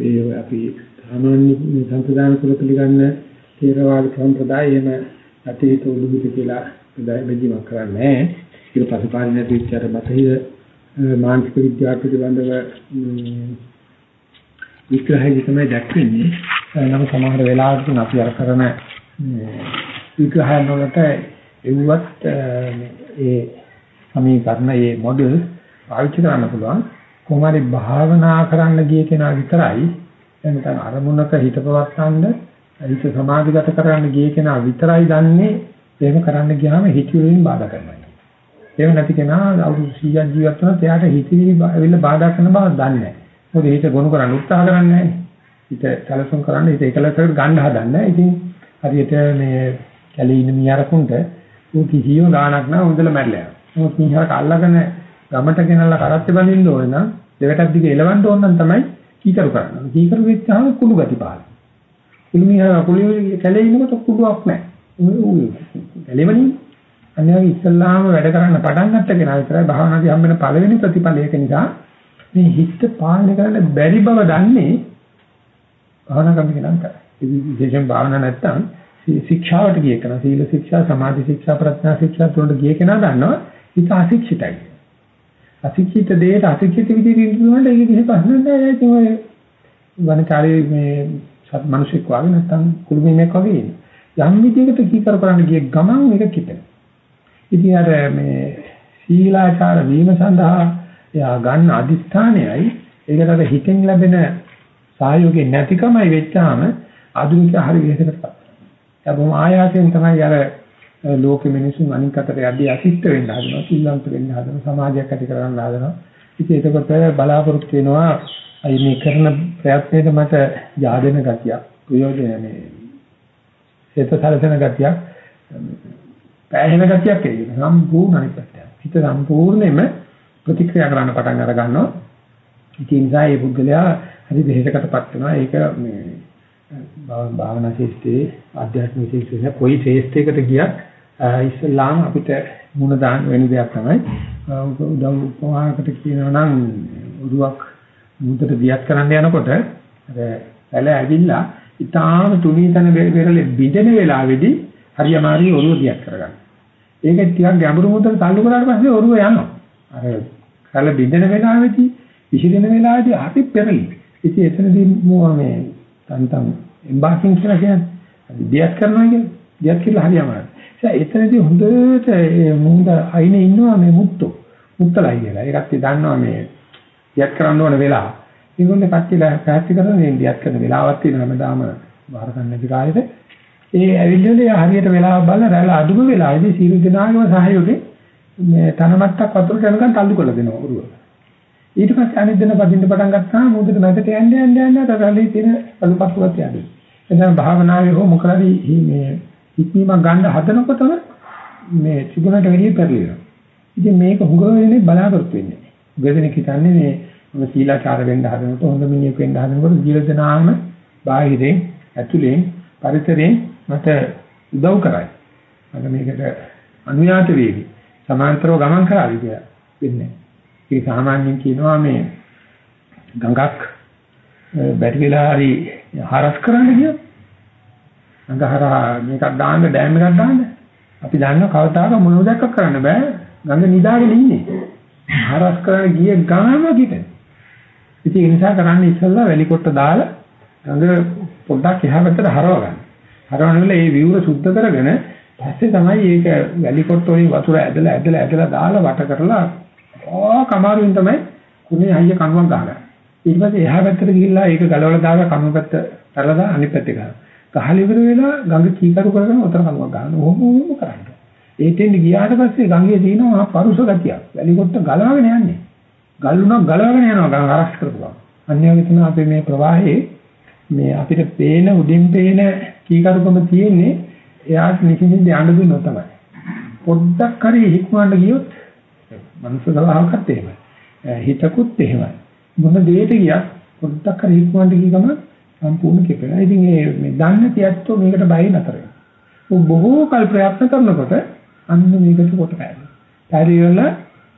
ඒ අපි සාමාන්‍ය සම්ප්‍රදාන කුල පිළිගන්න තේරවාද සම්ප්‍රදායෙම අතීත උදුවිත කියලා බෙදීමක් කරන්නේ නැහැ. ඊට පස්සේ පාරිණත විචාර බතහිර මානසික විද්‍යාව පිළිබඳව විග්‍රහය තමයි දක්වන්නේ. නම් සමහර වෙලාවට අපි අර කරන විග්‍රහයන් වලට එව්වත් ඒ සමීකරණ ඒ මොඩල් පාවිච්චි කරන්න පුළුවන්. කොහොමද භාවනා කරන්න ගිය කෙනා විතරයි එතන අරමුණක හිත පවත්වන්න හිත සමාධිගත කරන්න ගිය කෙනා විතරයි දන්නේ එහෙම කරන්න ගියාම හිතවිලින් බාධා කරනවා. එහෙම නැති කෙනා අවුරුදු 100ක් ජීවත් වෙනත් එයාට හිතවිලි ඇවිල්ලා බාධා කරන බව දන්නේ නැහැ. මොකද හිත ගොනු කරන්න උත්සාහ කරන්නේ නැහැ. හිත සැලසුම් කරන්න හිත එකලසකට ගන්න හදන්නේ. ඉතින් හරියට මේ කැලේ ඉන්න මියාරකුන්ට ඌ කිසියම් ගාණක් නැහැ උන්දල මැරලා යනවා. මොකද මියාරක අල්ලගෙන ගමට ගෙනල්ලා කරත්තේ බඳින්න ඕන නම් දෙවටක් දිගේ එලවන්න ඕන නම් තමයි කීකරු කරන්නේ. කීකරු වෙච්චාම කුළු ගති පාන. කුළු මියා කුළු කැලේ ඉන්නකොට කුළුවක් නැහැ. කැලේමනේ අනිවාර්ය ඉස්සල්ලාම වැඩ කරන්න පටන් ගත්ත කෙනා විතරයි භාවනාදී හම්බෙන පළවෙනි ප්‍රතිඵල ඒක නිසා මේ හිත පාලනය කරන්න බැරි බව දන්නේ භාවනා කරන කෙනා තමයි. විශේෂයෙන් භාවනා නැත්තම් ශික්ෂාවට ගිය කෙනා සීල ශික්ෂා සමාධි ශික්ෂා ප්‍රඥා ශික්ෂා තුනට ගිය කෙනා දන්නවා හිත අශික්ෂිතයි. අශික්ෂිත දෙයට අශික්ෂිත විදිහට ඉන්නුනොත් ඒක කිසි ප්‍රශ්නයක් නැහැ. ඒක ඔය වනචාරී මේ සත් මිනිසෙක් වගේ නැත්තම් කුළුමිණෙක් වගේ ඉන්නේ. යම් විදිහකට කීකර කරන්න ගිය ගමන් මේක කිපෙනවා. ඉතින් අර මේ සීලාචාර වීම සඳහා එයා ගන්න අදිස්ථානයයි ඒකට අර හිතෙන් ලැබෙන සහයෝගය නැතිකමයි වෙච්චාම ආධුනික හරි වෙහෙසකටපත් වෙනවා. බොහොම ආයාසයෙන් තමයි අර ලෝකෙ මිනිසුන් අනික් අතට යදී අසිට වෙන්න හදනවා, සිල්වන්ත වෙන්න හදනවා, සමාජයක් ඇති කරගන්න හදනවා. ඉතින් එතකොට බලාපොරොත්තු වෙනවා අයි මේ කරන ප්‍රයත්නයේ මට yaadena ගතියක්, ප්‍රයෝජන මේ හේත සැලසෙන ගතියක් පැහැෙන ගතියක් එයි. සම්පූර්ණ අනිත් පැත්තට. හිත සම්පූර්ණයෙන්ම ප්‍රතික්‍රියා කරන්න පටන් අර ගන්නවා. ඒ නිසා මේ පුද්ගලයා හරි දෙහෙකටපත් වෙනවා. ඒක මේ භාවනා ශිෂ්ටයේ ආධ්‍යාත්මික ශිෂ්ටයේ කොයි ශේෂ්ඨයකට ගියත් ඉස්ලාම් අපිට මුණ දාන වෙන දෙයක් තමයි. උදව් උපමාකට කියනවා නම් උරුවක් මුදට දියත් කරන්න යනකොට අර පැල ඇවිල්ලා ඊටාම තුනී තන වෙරළේ බිඳෙන වෙලාවේදී හරි අමාරුයි ඔරුව දියත් කරගන්න. ඒක ටිකක් ගැඹුරු මුදල් තල්ලු කරාට පස්සේ ඔරුව යනවා. අර කල බිඳෙන වෙලාවේදී විසිරෙන වෙලාවේදී හරි පෙරලි. ඉතින් එතනදී මේ තන්තම් එම්බාසින් කියලා කියන්නේ දියත් කරනවා කියන්නේ දියත් කියලා හරි අමාරුයි. ඒ එතනදී හොඳට මුහුද අයිනේ ඉන්නවා මේ මුත්තු. මුත්තලයි කියලා. ඒකත් දන්නවා මේ දියත් කරන්න ඕන වෙලාව. ඒගොල්ලෝ කට්ටියලා පැහැදිලි කරන මේ දියත් කරන වෙලාවක් තියෙනවා හැමදාම බාර ගන්න නැති කාලෙට. ඒ ඇවිල්ලා හරියට වෙලාව බලලා රැළ අඩුම වෙලාවේදී සීල දිනාගම සහයෝගේ මේ තනමත්තක් වතුරට යනකම් තල්ලු කරලා දෙනවා උරුව. ඊට පස්සේ අනිත් දින පදින්න පටන් ගත්තාම මුදට මැදට යන්න යන්න යන්න රැළේ තියෙන අලුපත්තුවත් යන්නේ. එතන භාවනාවේ හෝ මොකලදී මේ ඉක්මීමක් ගන්න හදනකොටම මේ තිබුණට වැඩිය පෙරලිනවා. ඉතින් මේක හුඟ වෙන්නේ බලාපොරොත්තු වෙන්නේ. ගොඩනෙක් හිතන්නේ මේ මොන සීලාචාර වෙන්න හදනකොට හොඳ මිනිහෙක් වෙන්න හදනකොට ජීල දනාම බාහිරෙන් ඇතුලෙන් පරිසරයෙන් මට උදව් කරයි. මට මේකට අනුයාත වේවි. සමාන්තරව ගමන් කරાવી කියලා වෙන්නේ. ඒ සාමාන්‍යයෙන් කියනවා මේ ගඟක් බැරි වෙලා හරි හරස් කරන්න කියොත් ගඟහරහා මේකක් දාන්න ඩෑම් එකක් දාන්න. අපි දන්නවා කවදාක මොනවදක් කරන්න බෑ. ගඟ නිදාගෙන ඉන්නේ. හරස් කරන්න ගිය ගාම කිට. ඉතින් ඒ නිසා කරන්නේ ඉස්සෙල්ලා වැලි කොට දාලා ගඟ පොඩ්ඩක් එහා පැත්තට හරව ගන්න. හරවන වෙලාව ඒ විවුර සුද්ධ කරගෙන පස්සේ තමයි ඒක වැලි කොට වලින් වතුර ඇදලා ඇදලා ඇදලා දාලා වට කරලා ඕ කමාරුවෙන් තමයි කුණේ අයිය කණුවක් ගහගන්නේ ඊට පස්සේ එහා පැත්තට ගිහිල්ලා ඒක ගලවලා දාලා කණුව පැත්ත තරලා අනිත් පැත්තේ ගහනවා ගහලා ඉවර වෙලා ගඟ කීකරු කරගෙන උතර කනුවක් ගන්න. ඕම ඕම කරන්න. ඒතෙන් ගියාට පස්සේ ගඟේ තියෙනවා පරුස ගතියක්. වැලි කොට ගලවගෙන යන්නේ. ගල්ුණක් ගලවගෙන යනවා ගඟ අරස් කරපුවා. අන්‍යවගේ තමයි අපේ මේ ප්‍රවාහයේ මේ අපිට පේන උඩින් පේන කීකරුකම තියෙන්නේ එයාට නිසින්ද යන්න දුන්නොත් තමයි. පොඩ්ඩක් හරි හික්මවන්න ගියොත් මනුස්ස ගලහකත් එහෙමයි. හිතකුත් එහෙමයි. මොන දෙයකට ගියත් පොඩ්ඩක් හරි හික්මවන්න ගිය ගමන් සම්පූර්ණ කෙපෙනවා. ඉතින් මේ දන්න තියත්තෝ මේකට බයි නතර වෙනවා. බොහෝ කල් ප්‍රයත්න කරනකොට අන්න මේකට කොට පැහැදිලි. පැහැදිලිවල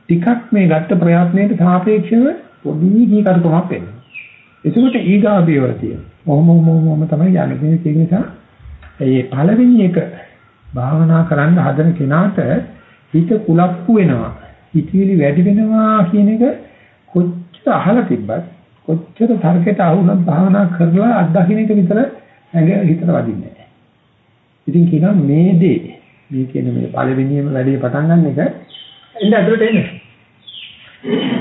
ටිකක් මේ ගත්ත ප්‍රයත්නයට සාපේක්ෂව පොඩි කීකරුකමක් එනවා. එතකොට ඊගා පියවර තියෙනවා. මොහොම මොහොම තමයි යන්නේ. ඒක නිසා මේ පළවෙනි එක භාවනා කරන්න හදන කෙනාට හිත කුලප්පු වෙනවා. හිතවිලි වැඩි වෙනවා කියන එක කොච්චර අහලා තිබ්බත් කොච්චර තර්කයට අහුනත් භාවනා කරලා අත්දකින්න එක විතර ඇඟ හිතට වදින්නේ නැහැ. ඉතින් කියනවා මේ දේ මේ කියන මේ පළවෙනියම වැඩේ පටන් ගන්න එක එන්න ඇතුළට එන්නේ.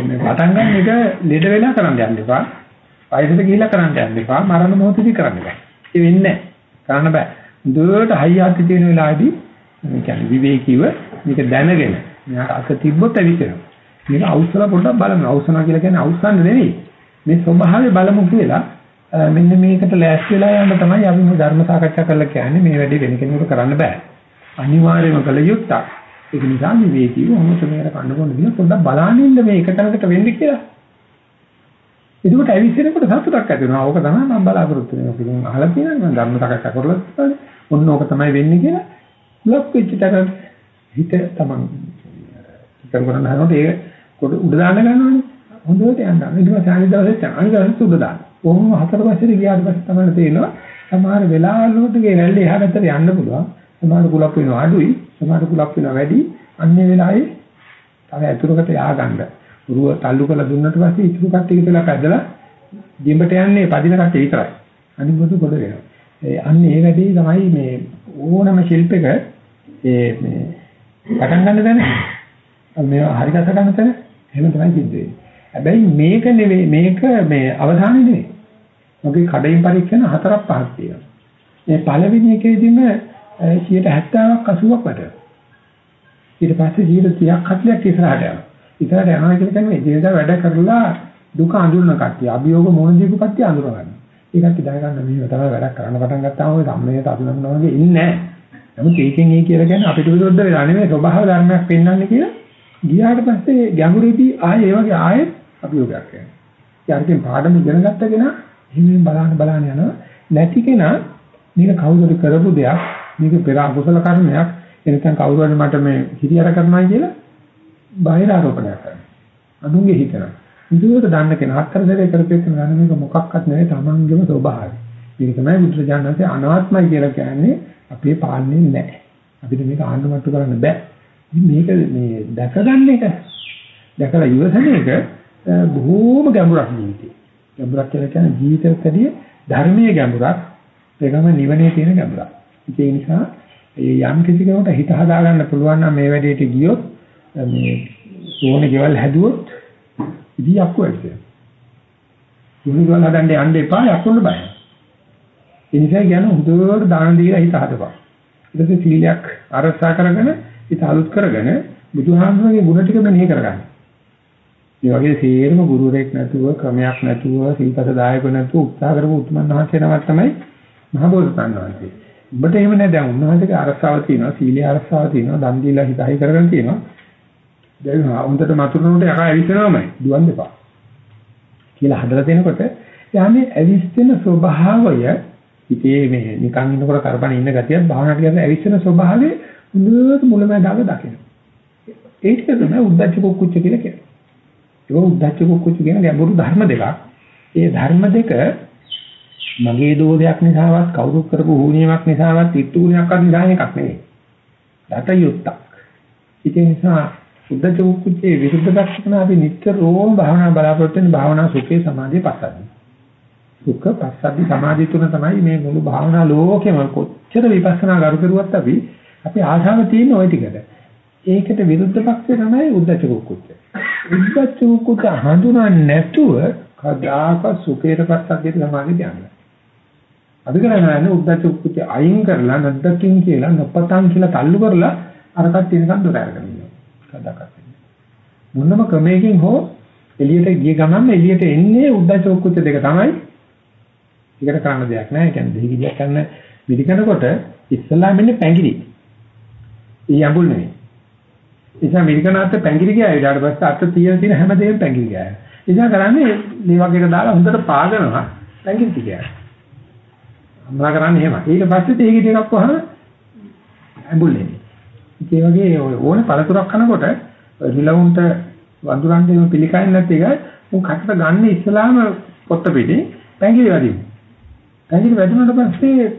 මේ පටන් ගන්න එක ලෙඩ වෙලා කරන්න යන්න එපා. වයසට ගිහිල්ලා කරන්න යන්න එපා. මරණ මොහොතදී කරන්න බෑ. ඒ වෙන්නේ නැහැ. කරන්න බෑ. දුරට හයියාති තියෙන වෙලාවේදී මේ කියන්නේ විවේකීව මේක දැනගෙන මෙයාට අත තිබ්බොත් ඇවිස්සෙනවා. මේක අවසල පොඩ්ඩක් බලන්න. අවසනා කියලා කියන්නේ අවසන් නෙවෙයි. මේ ස්වභාවය බලමු කියලා මෙන්න මේකට ලෑස්ති වෙලා යන්න තමයි අපි මේ ධර්ම සාකච්ඡා කරලා කියන්නේ මේ වැඩේ වෙන කෙනෙකුට කරන්න බෑ. අනිවාර්යයෙන්ම කළ යුත්තක්. ඒක නිසා මේ වේදීව මොහොත මේකට කන්න කොන්න දින පොඩ්ඩක් බලන්න ඉන්න මේ එක තැනකට වෙන්නේ කියලා. එතකොට ඇවිස්සෙනකොට සතුටක් ඇති වෙනවා. ඕක තමයි මම බලාපොරොත්තු වෙන්නේ. ඔක ඉතින් අහලා තියෙනවා මම ධර්ම සාකච්ඡා කරලා තියෙනවා. ඔන්න ඕක තමයි වෙන්නේ කියලා. ලොක් වෙච්ච තැන හිත තමන් හිතන කරන හරනකොට ඒක උඩ දාන්න ගන්නවනේ. හොඳට යන්න. ඊට පස්සේ අනිත් දවසේ අනිත් දවසේ උඩ දාන්න. කොහොම හතර පස්සේ ගියාට පස්සේ තමයි තේරෙනවා සමහර වෙලාවලට ගේ රැල්ල එහා පැත්තට යන්න පුළුවන්. සමහර කුලප් වෙනවා අඩුයි, සමහර කුලප් වෙනවා වැඩි. අන්නේ වෙලාවේ තව ඇතුරකට යආගන්න. උරුව තල්ලු කරලා දුන්නට පස්සේ ඉතුරු කට්ටිය කියලා පැදලා දිඹට යන්නේ පදින කට්ටිය විතරයි. අනිත් මොකද කොට වෙනවා. ඒ අන්නේ ඒ වැඩේ තමයි මේ ඕනම ශිල්පයක ඒ මේ පටන් ගන්න තැන මේවා හරි ගත ගන්න තැන එහෙම තමයි සිද්ධ වෙන්නේ. හැබැයි මේක නෙවෙයි මේක මේ අවධානය නෙවෙයි. මොකද කඩින් පරීක්ෂණ හතරක් පහක් තියෙනවා. මේ පළවෙනි එකේදීම 70ක් 80ක් වටේ. ඊට පස්සේ 30ක් 40ක් ඉස්සරහට යනවා. ඉස්සරහට යනවා කියලා කියන්නේ ජීවිත වැඩ කරලා දුක අඳුරන කට්ටිය, අභියෝග මොන දීපු කට්ටිය අඳුර ගන්න. ඒකත් දැනගන්න මේව තමයි වැඩක් කරන්න පටන් ගත්තාම ඔය සම්මේලයට අඳුරනවා වගේ ඉන්නේ නැහැ. නමුත් ඒකෙන් ඒ කියලා කියන්නේ අපිට විරුද්ධ වෙලා නෙමෙයි ස්වභාව ධර්මයක් පෙන්වන්නේ කියලා ගියාට පස්සේ ගැඹුරේදී ආයේ ඒ වගේ ආයෙත් අභියෝගයක් වෙනවා. යාර්කෙන් පාඩම ඉගෙන ගත්ත කෙනා හිමින් බලන්න බලන්න යනවා. නැති කෙනා මේක කවුරුද කරපු දෙයක්, මේක පෙර අකුසල කර්මයක්, එනකන් කවුරු හරි මට මේ හිරියර කරනවා කියලා බාහිර ආරෝපණයක් කරනවා. අනුන්ගේ හිතනවා. විදුවට දන්න කෙනා හතර සැරේ කරපෙන්න ගන්න මේක මොකක්වත් නෙවෙයි තමන්ගේම ස්වභාවය. මේක තමයි බුදුරජාණන්සේ අනාත්මයි කියලා කියන්නේ අපේ පාලනේ නැහැ. අපිට මේක ආණ්ඩුමට්ටු කරන්න බෑ. මේක මේ දැකගන්න එක දැකලා ඉවසන එක බොහෝම ගැඹුරක් ජීවිතේ. ගැඹුරක් කියලා කියන්නේ ජීවිතයකදී ධර්මීය ගැඹුරක් ඒකම නිවනේ තියෙන ගැඹුරක්. ඒ නිසා යම් කිසි කෙනෙකුට හිත හදා ගන්න පුළුවන් නම් මේ වැඩේට ගියොත් මේ ඕනේ ගෙවල් හැදුවොත් ඉදී අක්කු වැඩේ. සෝනේ ගෙවල් හදන්න යන්න එපා යක්කුන්න බයයි. ඒ නිසා කියන හොඳට දාන දීලා හිත හදපන්. ඊට පස්සේ සීලයක් අරසා කරගෙන හිත අලුත් කරගෙන බුදුහාමුදුරගේ ගුණ ටික මෙනෙහි කරගන්න. මේ වගේ සේරම ගුරුවරයෙක් නැතුව ක්‍රමයක් නැතුව සිල්පද දායක නැතුව උත්සාහ කරපු උතුමන් වහන්සේ නමක් තමයි මහබෝසතාණන් වහන්සේ. ඔබට එහෙම නැහැ දැන් උන්වහන්සේගේ අරසාව තියෙනවා සීලේ අරසාව තියෙනවා දන් දීලා හිතයි කරගෙන තියෙනවා. දැන් හොඳට මතුරුනට යකා ඇවිස්සනවාමයි දුවන් දෙපා. කියලා හදලා දෙනකොට යන්නේ ඇවිස්සෙන ස්වභාවය හිතේ මේ නිකන් ඉන්නකොට කරපණ ඉන්න ගතියත් භාවනාවට කියන ඇවිස්සෙන ස්වභාවය හොඳට මුලමඳාව දකින්න. ඒක තමයි උද්දච්ච කුක්කුච්ච කියලා කියන්නේ. ඒක උද්දච්ච කුක්කුච්ච කියන ගැඹුරු ධර්ම දෙකක්. ඒ ධර්ම දෙක මගේ දෝෂයක් නිසාවත් කවුරු කරපු හුනියමක් නිසාවත් ඉතුරුණක්වත් නිසා එකක් නෙවෙයි. දත යුක්තක්. ඒක නිසා උද්දච්ච කුක්කුච්චේ විරුද්ධ දක්ෂණ අපි නිතරම භාවනා බලාපොරොත්තු වෙන භාවනා සුඛේ සමාධිය පස්සද්දි. සුඛ පස්සද්දි සමාධිය තුන තමයි මේ මුළු භාවනා ලෝකෙම කොච්චර විපස්සනා කරු කරුවත් අපි අපි ආශාව තියෙන ওই ටිකට. ඒකට විරුද්ධ පක්ෂය තමයි උද්දච්ච කුක්කුච්ච. උද්දච්ච කුක්කුච්ච හඳුනන්නේ නැතුව කදාක සුඛේරපත් අධ්‍යත සමාධිය යන්නේ. අපි කරන්නේ උද්දච්ච කුක්කුච්ච අයින් කරලා නැද්දකින් කියලා නොපතන් කියලා තල්ලු කරලා අරකට තියෙනකන් දොර අරගෙන ඉන්නවා. කදාකත්. මොනම ක්‍රමයකින් හෝ එළියට ගිය ගමන් එළියට එන්නේ උද්දච්ච කුක්කුච්ච දෙක තමයි. ඒකට කරන්න දෙයක් නැහැ. ඒ කියන්නේ දෙහි ගියක් කරන විදිකනකොට ඉස්සලා මෙන්නේ පැංගිරි. ඒ යඹුල් නෙවෙයි. නිසා මිරිකනාත් පැංගිරි ගියා ඊට පස්සේ අත තියෙන තියෙන හැමදේම පැංගිරි ගියා. නිසා කරන්නේ මේ වගේ එක දාලා හොඳට පාගනවා පැංගිරි ටිකයි. අම්මලා කරන්නේ එහෙම. ඊට පස්සේ තේගි ටිකක් වහම ඇඹුල් නෙවෙයි. ඒ වගේ ඕනේ පළතුරක් කනකොට රිලවුන්ට වඳුරන්නේ එහෙම පිළිකන්නේ නැති එක උන් කටට ගන්න ඉස්සලාම පොත්ත පිටේ පැංගිරි වදින්න. පැංගිරි වැදුනට පස්සේ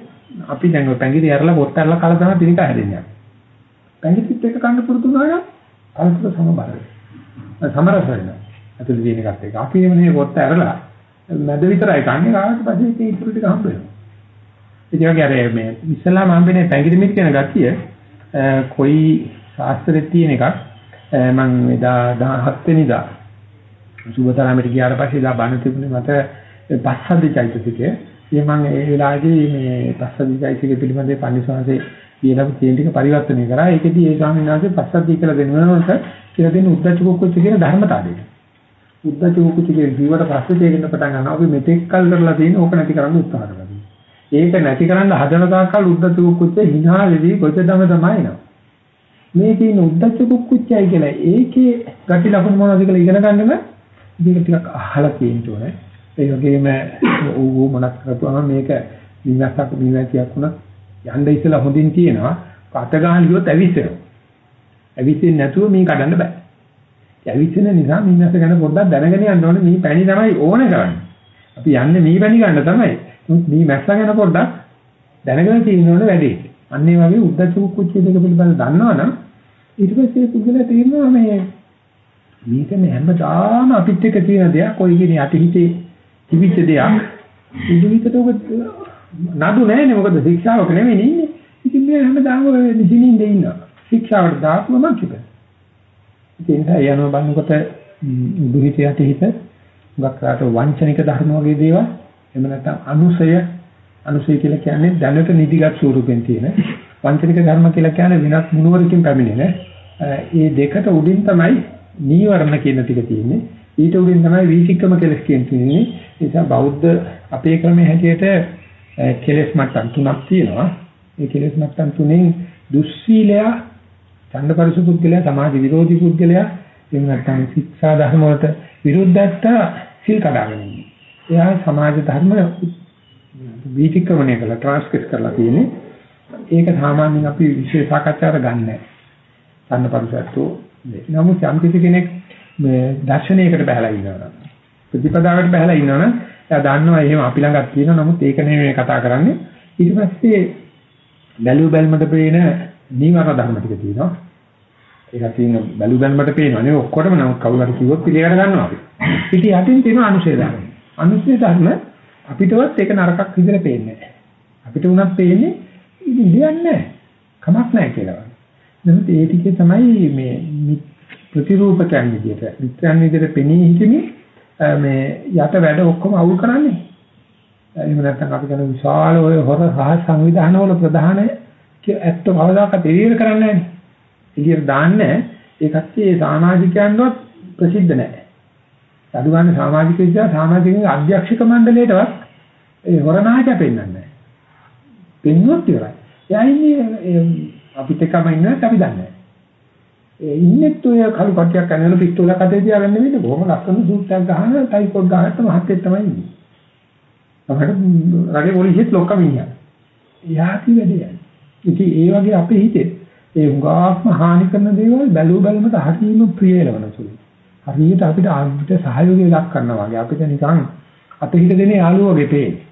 අපි දැන් ඔය පැංගිරි ඇරලා පොත්ත ඇරලා කල තමයි පිළිකා හැදෙන්නේ. පැංගිරිත් එක කන්න පුරුදු වුණා නම් කලකට සමබර වෙනවා. සමරස වෙනවා. අතුළේ තියෙන එකත් එක. අපි එමනේ පොත්ත ඇරලා මැද විතරයි කන්නේ කාට පස්සේ ඒක ඉතුරු ටික හම්බ වෙනවා. ඒ වගේ අර මේ ඉස්සලාම හම්බෙන්නේ පැංගිරිමිත් කියන ගතිය කොයි ශාස්ත්‍රෙත් තියෙන එකක් මම එදා 17 වෙනිදා සුබතරාමයට ගියාට පස්සේ එදා බණ තිබුණේ මට පස්සද්ධි චෛතසිකය. ඒ මම ඒ වෙලාවේදී මේ පස්සද්ධි චෛතසිකය පිළිබඳව පන්සිවාසේ කියලා තියෙන ටික පරිවර්තනය කරා. ඒකෙදී ඒ ස්වාමීන් වහන්සේ පස්සද්ධි කියලා දෙනවනකොට කියලා දෙන උද්දච්ච කුක්කුච්ච කියන ධර්මතාවය. උද්දච්ච කුක්කුච්ච කියන ජීවිත පස්සේ තේරෙන්න පටන් ගන්නවා. අපි මෙතෙක් කල් කරලා තියෙන ඕක නැති කරන්න උත්සාහ කරනවා. ඒක නැති කරන්න හදන තාක්කල් උද්දච්ච කුක්කුච්ච hina වෙවි කොච්චරම තමයි එනවා. මේ තියෙන උද්දච්ච කුක්කුච්චයි කියලා ඒකේ ගැටි ලකුණු මොනවද කියලා ඉගෙන ගන්නම මේක ටිකක් අහලා තියෙන්න ඕනේ. ඒ වගේම ඌ මොනක් කරපුවාම මේක විනාශක් විනාශයක් වුණා යන්න ඉස්සලා හොඳින් තියෙනවා. අත ගහන ගියොත් ඇවිස්සෙනවා. ඇවිස්සෙන්නේ නැතුව මේ කඩන්න බෑ. ඇවිස්සෙන නිසා මිනිස්සු ගැන පොඩ්ඩක් දැනගෙන යන්න ඕනේ මේ පැණි තමයි ඕනේ කරන්නේ. අපි යන්නේ මේ පැණි ගන්න තමයි. මේ මැස්ස ගැන පොඩ්ඩක් දැනගෙන තියෙන්න ඕනේ වැඩේ. අන්න ඒ වගේ උද්දච්ච කුච්ච දෙක පිළිබඳව දන්නවනම් ඊට පස්සේ පුදුල තේරෙනවා මේ මේක මේ හැමදාම අපිත් එක්ක තියෙන දෙයක් කොයි කෙනෙක් අතහිතේ තිබිච්ච දෙයක් ඉදිරියට ඔබ නඩු නැහැනේ මොකද ශික්ෂාවක නෙමෙයි ඉන්නේ ඉතින් මේ හැමදාම නිසිනින් දෙන්න ශික්ෂාවට දාපුව මම කිව්වා ඉතින් ඒ යනවා බලනකොට දුහිත යටිහිත ගක්රාට වංචනික ධර්ම වගේ දේවල් එහෙම නැත්නම් අනුසය අනුසය කියලා කියන්නේ දැනට නිදිගත් ස්වරූපෙන් තියෙන වංචනික ධර්ම කියලා කියන්නේ විනාශ මුනවරකින් පැමිණෙන ඒ දෙකට උඩින් තමයි නීවරණ කියන ටික තියෙන්නේ. ඊට උඩින් තමයි වීතික්කම කෙලස් කියන්නේ. ඒ නිසා බෞද්ධ අපේ ක්‍රමයේ හැටියට කෙලස් මට්ටම් තුනක් තියෙනවා. ඒ කෙලස් මට්ටම් තුනෙන් දුස්සීලය, ඡන්දපරිසු පුද්ගලයා, සමාජ විරෝධී පුද්ගලයා, එහෙම නැත්නම් ශික්ෂා ධර්ම වලට විරුද්ධත්ත සිල් කඩාගෙන ඉන්නේ. එයා සමාජ ධර්ම වීතික්‍රමණය කරලා ට්‍රාන්ස්ක්‍රිප්ට් කරලා තියෙන්නේ. ඒක සාමාන්‍යයෙන් අපි විශේෂ සාකච්ඡාවට ගන්න නැහැ. ඡන්දපරිසත්තු නමුත් යම් කිසි කෙනෙක් මේ දර්ශනයකට බහලා ඉන්නවනම් ප්‍රතිපදාවට බහලා ඉන්නවනම් එයා දන්නවා එහෙම අපි ළඟත් තියෙනවා. නමුත් ඒක නෙමෙයි කතා කරන්නේ. ඊට පස්සේ බැලු බැලමට පේන නීවරණ ධර්ම ටික තියෙනවා. ඒක තියෙන බැලු බැලමට පේනවා නේ. ඔක්කොටම නමුත් කවුරු හරි කිව්වොත් පිළිගන්න ගන්නවා අපි. ඉතින් යටින් තියෙන අනුශේ ධර්ම. අනුශේ ධර්ම අපිටවත් ඒක නරකක් විදිහට පේන්නේ නැහැ. අපිට උනත් පේන්නේ ඉතින් දෙයක් නැහැ. කමක් නැහැ කියලා. නමුත් ඒ ටිකේ තමයි මේ ප්‍රතිරූපකයන් විදිහට මිත්‍යයන් විදිහට පෙනී හිටින්නේ මේ යට වැඩ ඔක්කොම අවුල් කරන්නේ. එහෙම නැත්නම් අපි කරන විශාල ඔය හොර රහස් සංවිධානවල ප්‍රධාන ඇත්ත කවදාකවත් එළියට කරන්නේ නැහැ. එළියට දාන්නේ ඒකත් ඒ සමාජිකයන්වත් ප්‍රසිද්ධ නැහැ. අඩු ගන්න සමාජික විද්‍යාව සමාජිකයන්ගේ අධ්‍යක්ෂක මණ්ඩලයටවත් ඒ හොරනායක පෙන්වන්නේ නැහැ. පෙන්වුවොත් ඉවරයි. එයා ඉන්නේ අපිට එකම ඉන්නත් අපි දන්නේ නැහැ. ඒ ඉන්නෙත් ඔය කළු කට්ටියක් කරනවල පිස්තෝලයක් අතේ තියාගන්න නෙමෙයි බොහොම ලස්සන සූට්යක් ගහන ටයිකෝඩ් ගහකට මහත්තයෙක් තමයි ඉන්නේ. අපිට රටේ පොලිසියත් ලොක්කම ඉන්නවා. යාති වැඩේ. ඉතින් ඒ වගේ අපේ හිතේ ඒ හුඟාත්ම හානි කරන දේවල් බැලුව බැලමට හරියම ප්‍රිය වෙනවන සුළු. හරියට අපිට අපිට සහයෝගයක් කරනවා වගේ අපිට නිකන් අතහිට දෙන යාළුවෝ වගේ පේන්නේ.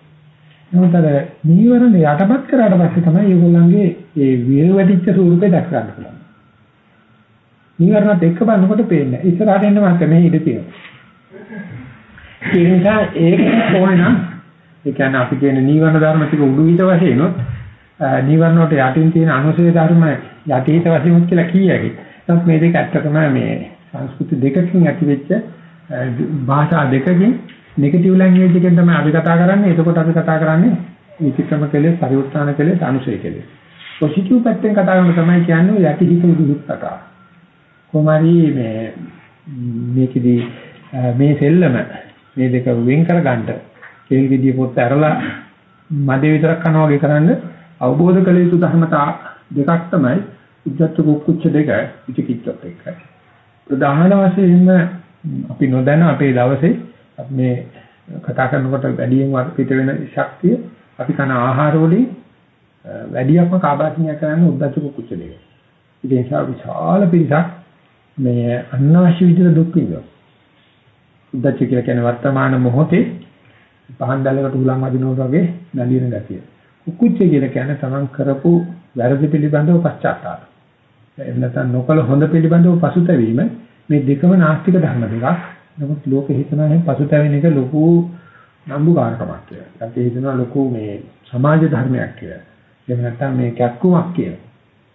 නමුත් අර නීවරණ යටපත් කරාට පස්සේ තමයි ඒගොල්ලන්ගේ ඒ විරවැටිච්ච ස්වරූපේ දැක ගන්න පුළුවන්. නීවරණත් එක්ක බලනකොට පේන්නේ. ඉස්සරහට එන්න මාත් මේ ඉඳ තියෙනවා. ඒ නිසා ඒක කොහොමද ඒ කියන්නේ අපි කියන නීවරණ ධර්ම ටික උඩුහිත වශයෙන් උත් නීවරණ වලට යටින් තියෙන අනුසය ධර්ම යටිහිත වශයෙන් උත් කියලා කියයි. නමුත් මේ දෙක ඇත්තටම මේ සංස්කෘති දෙකකින් ඇතිවෙච්ච භාෂා දෙකකින් නෙගටිව් ලැන්ග්වේජ් එකෙන් තමයි අපි කතා කරන්නේ. එතකොට අපි කතා කරන්නේ විචක්‍රම කෙලෙස්, පරිවර්තන කෙලෙස්, අනුසය කෙලෙස්. පොසිටිව් පැත්තෙන් කතා කරන තමයි කියන්නේ යටි හිත විදුහුත් කතා. කොමාරි මේ මේකෙදි මේ සෙල්ලම මේ දෙක වෙන් කර ගන්න කෙල් විදිය පොත් ඇරලා මඩේ විතරක් කනවා වගේ කරන්න අවබෝධ කළ යුතු ධර්මතා දෙකක් තමයි උද්දච්ච කුක්කුච්ච දෙක විචිකිච්ඡත් එක්කයි. ප්‍රධාන වශයෙන්ම අපි නොදැන අපේ දවසේ මේ කතා කරනකොට වැඩියෙන් පිට වෙන ශක්තිය අපි කන ආහාර වලින් වැඩියක්ම කාබාසිනිය කරන්නේ උද්දච්ච කුච්ච දෙක. ඒ නිසා විශාල පිරිසක් මේ අනවශ්‍ය විදිහට දුක් විඳිනවා. උද්දච්ච කියලා කියන්නේ වර්තමාන මොහොතේ පහන් දැලකට උලන් වදිනවා වගේ නැලින ගතිය. කුකුච්ච කියලා කියන්නේ තමන් කරපු වැරදි පිළිබඳව පශ්චාත්තාප. එහෙම නැත්නම් නොකල හොඳ පිළිබඳව පසුතැවීම මේ දෙකම නාස්තික ධර්ම දෙකක්. නමුත් ලෝකෙ හිතනවා එහෙනම් පසුතැවෙන එක ලොකු නම්බුකාරකමක් කියලා. අපි හිතනවා ලොකු මේ සමාජ ධර්මයක් කියලා. එහෙම නැත්නම් මේ කැක්කුමක් කියලා.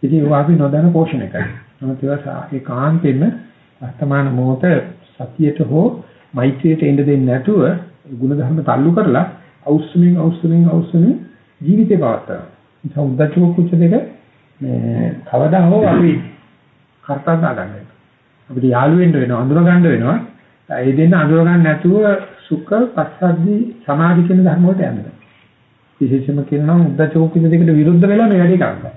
ඉතින් ඒවා අපි නොදැන පෝෂණය කරනවා. නමුත් ඒවා ඒකාන්තයෙන්ම වර්තමාන මොහොත සතියට හෝ මෛත්‍රියට එන්න දෙන්නේ නැතුව ಗುಣධර්ම තල්ලු කරලා අවශ්‍යමින් අවශ්‍යමින් අවශ්‍යමින් ජීවිතේ පවත්වා. නිසා උද්දච්ච කුච්ච දෙක මේ කවදා හෝ අපි කර්තව්‍ය ගන්න. අපිට යාළු වෙන්න වෙනවා, අඳුර ගන්න වෙනවා. ඒ දෙන්න අඳුර ගන්න නැතුව සුඛ පස්සද්ධි සමාධි කියන ධර්ම වලට යනවා. විශේෂයෙන්ම කියනවා උද්දච්ච කුච්ච දෙකට විරුද්ධ වෙලා මේ වැඩේ කරනවා.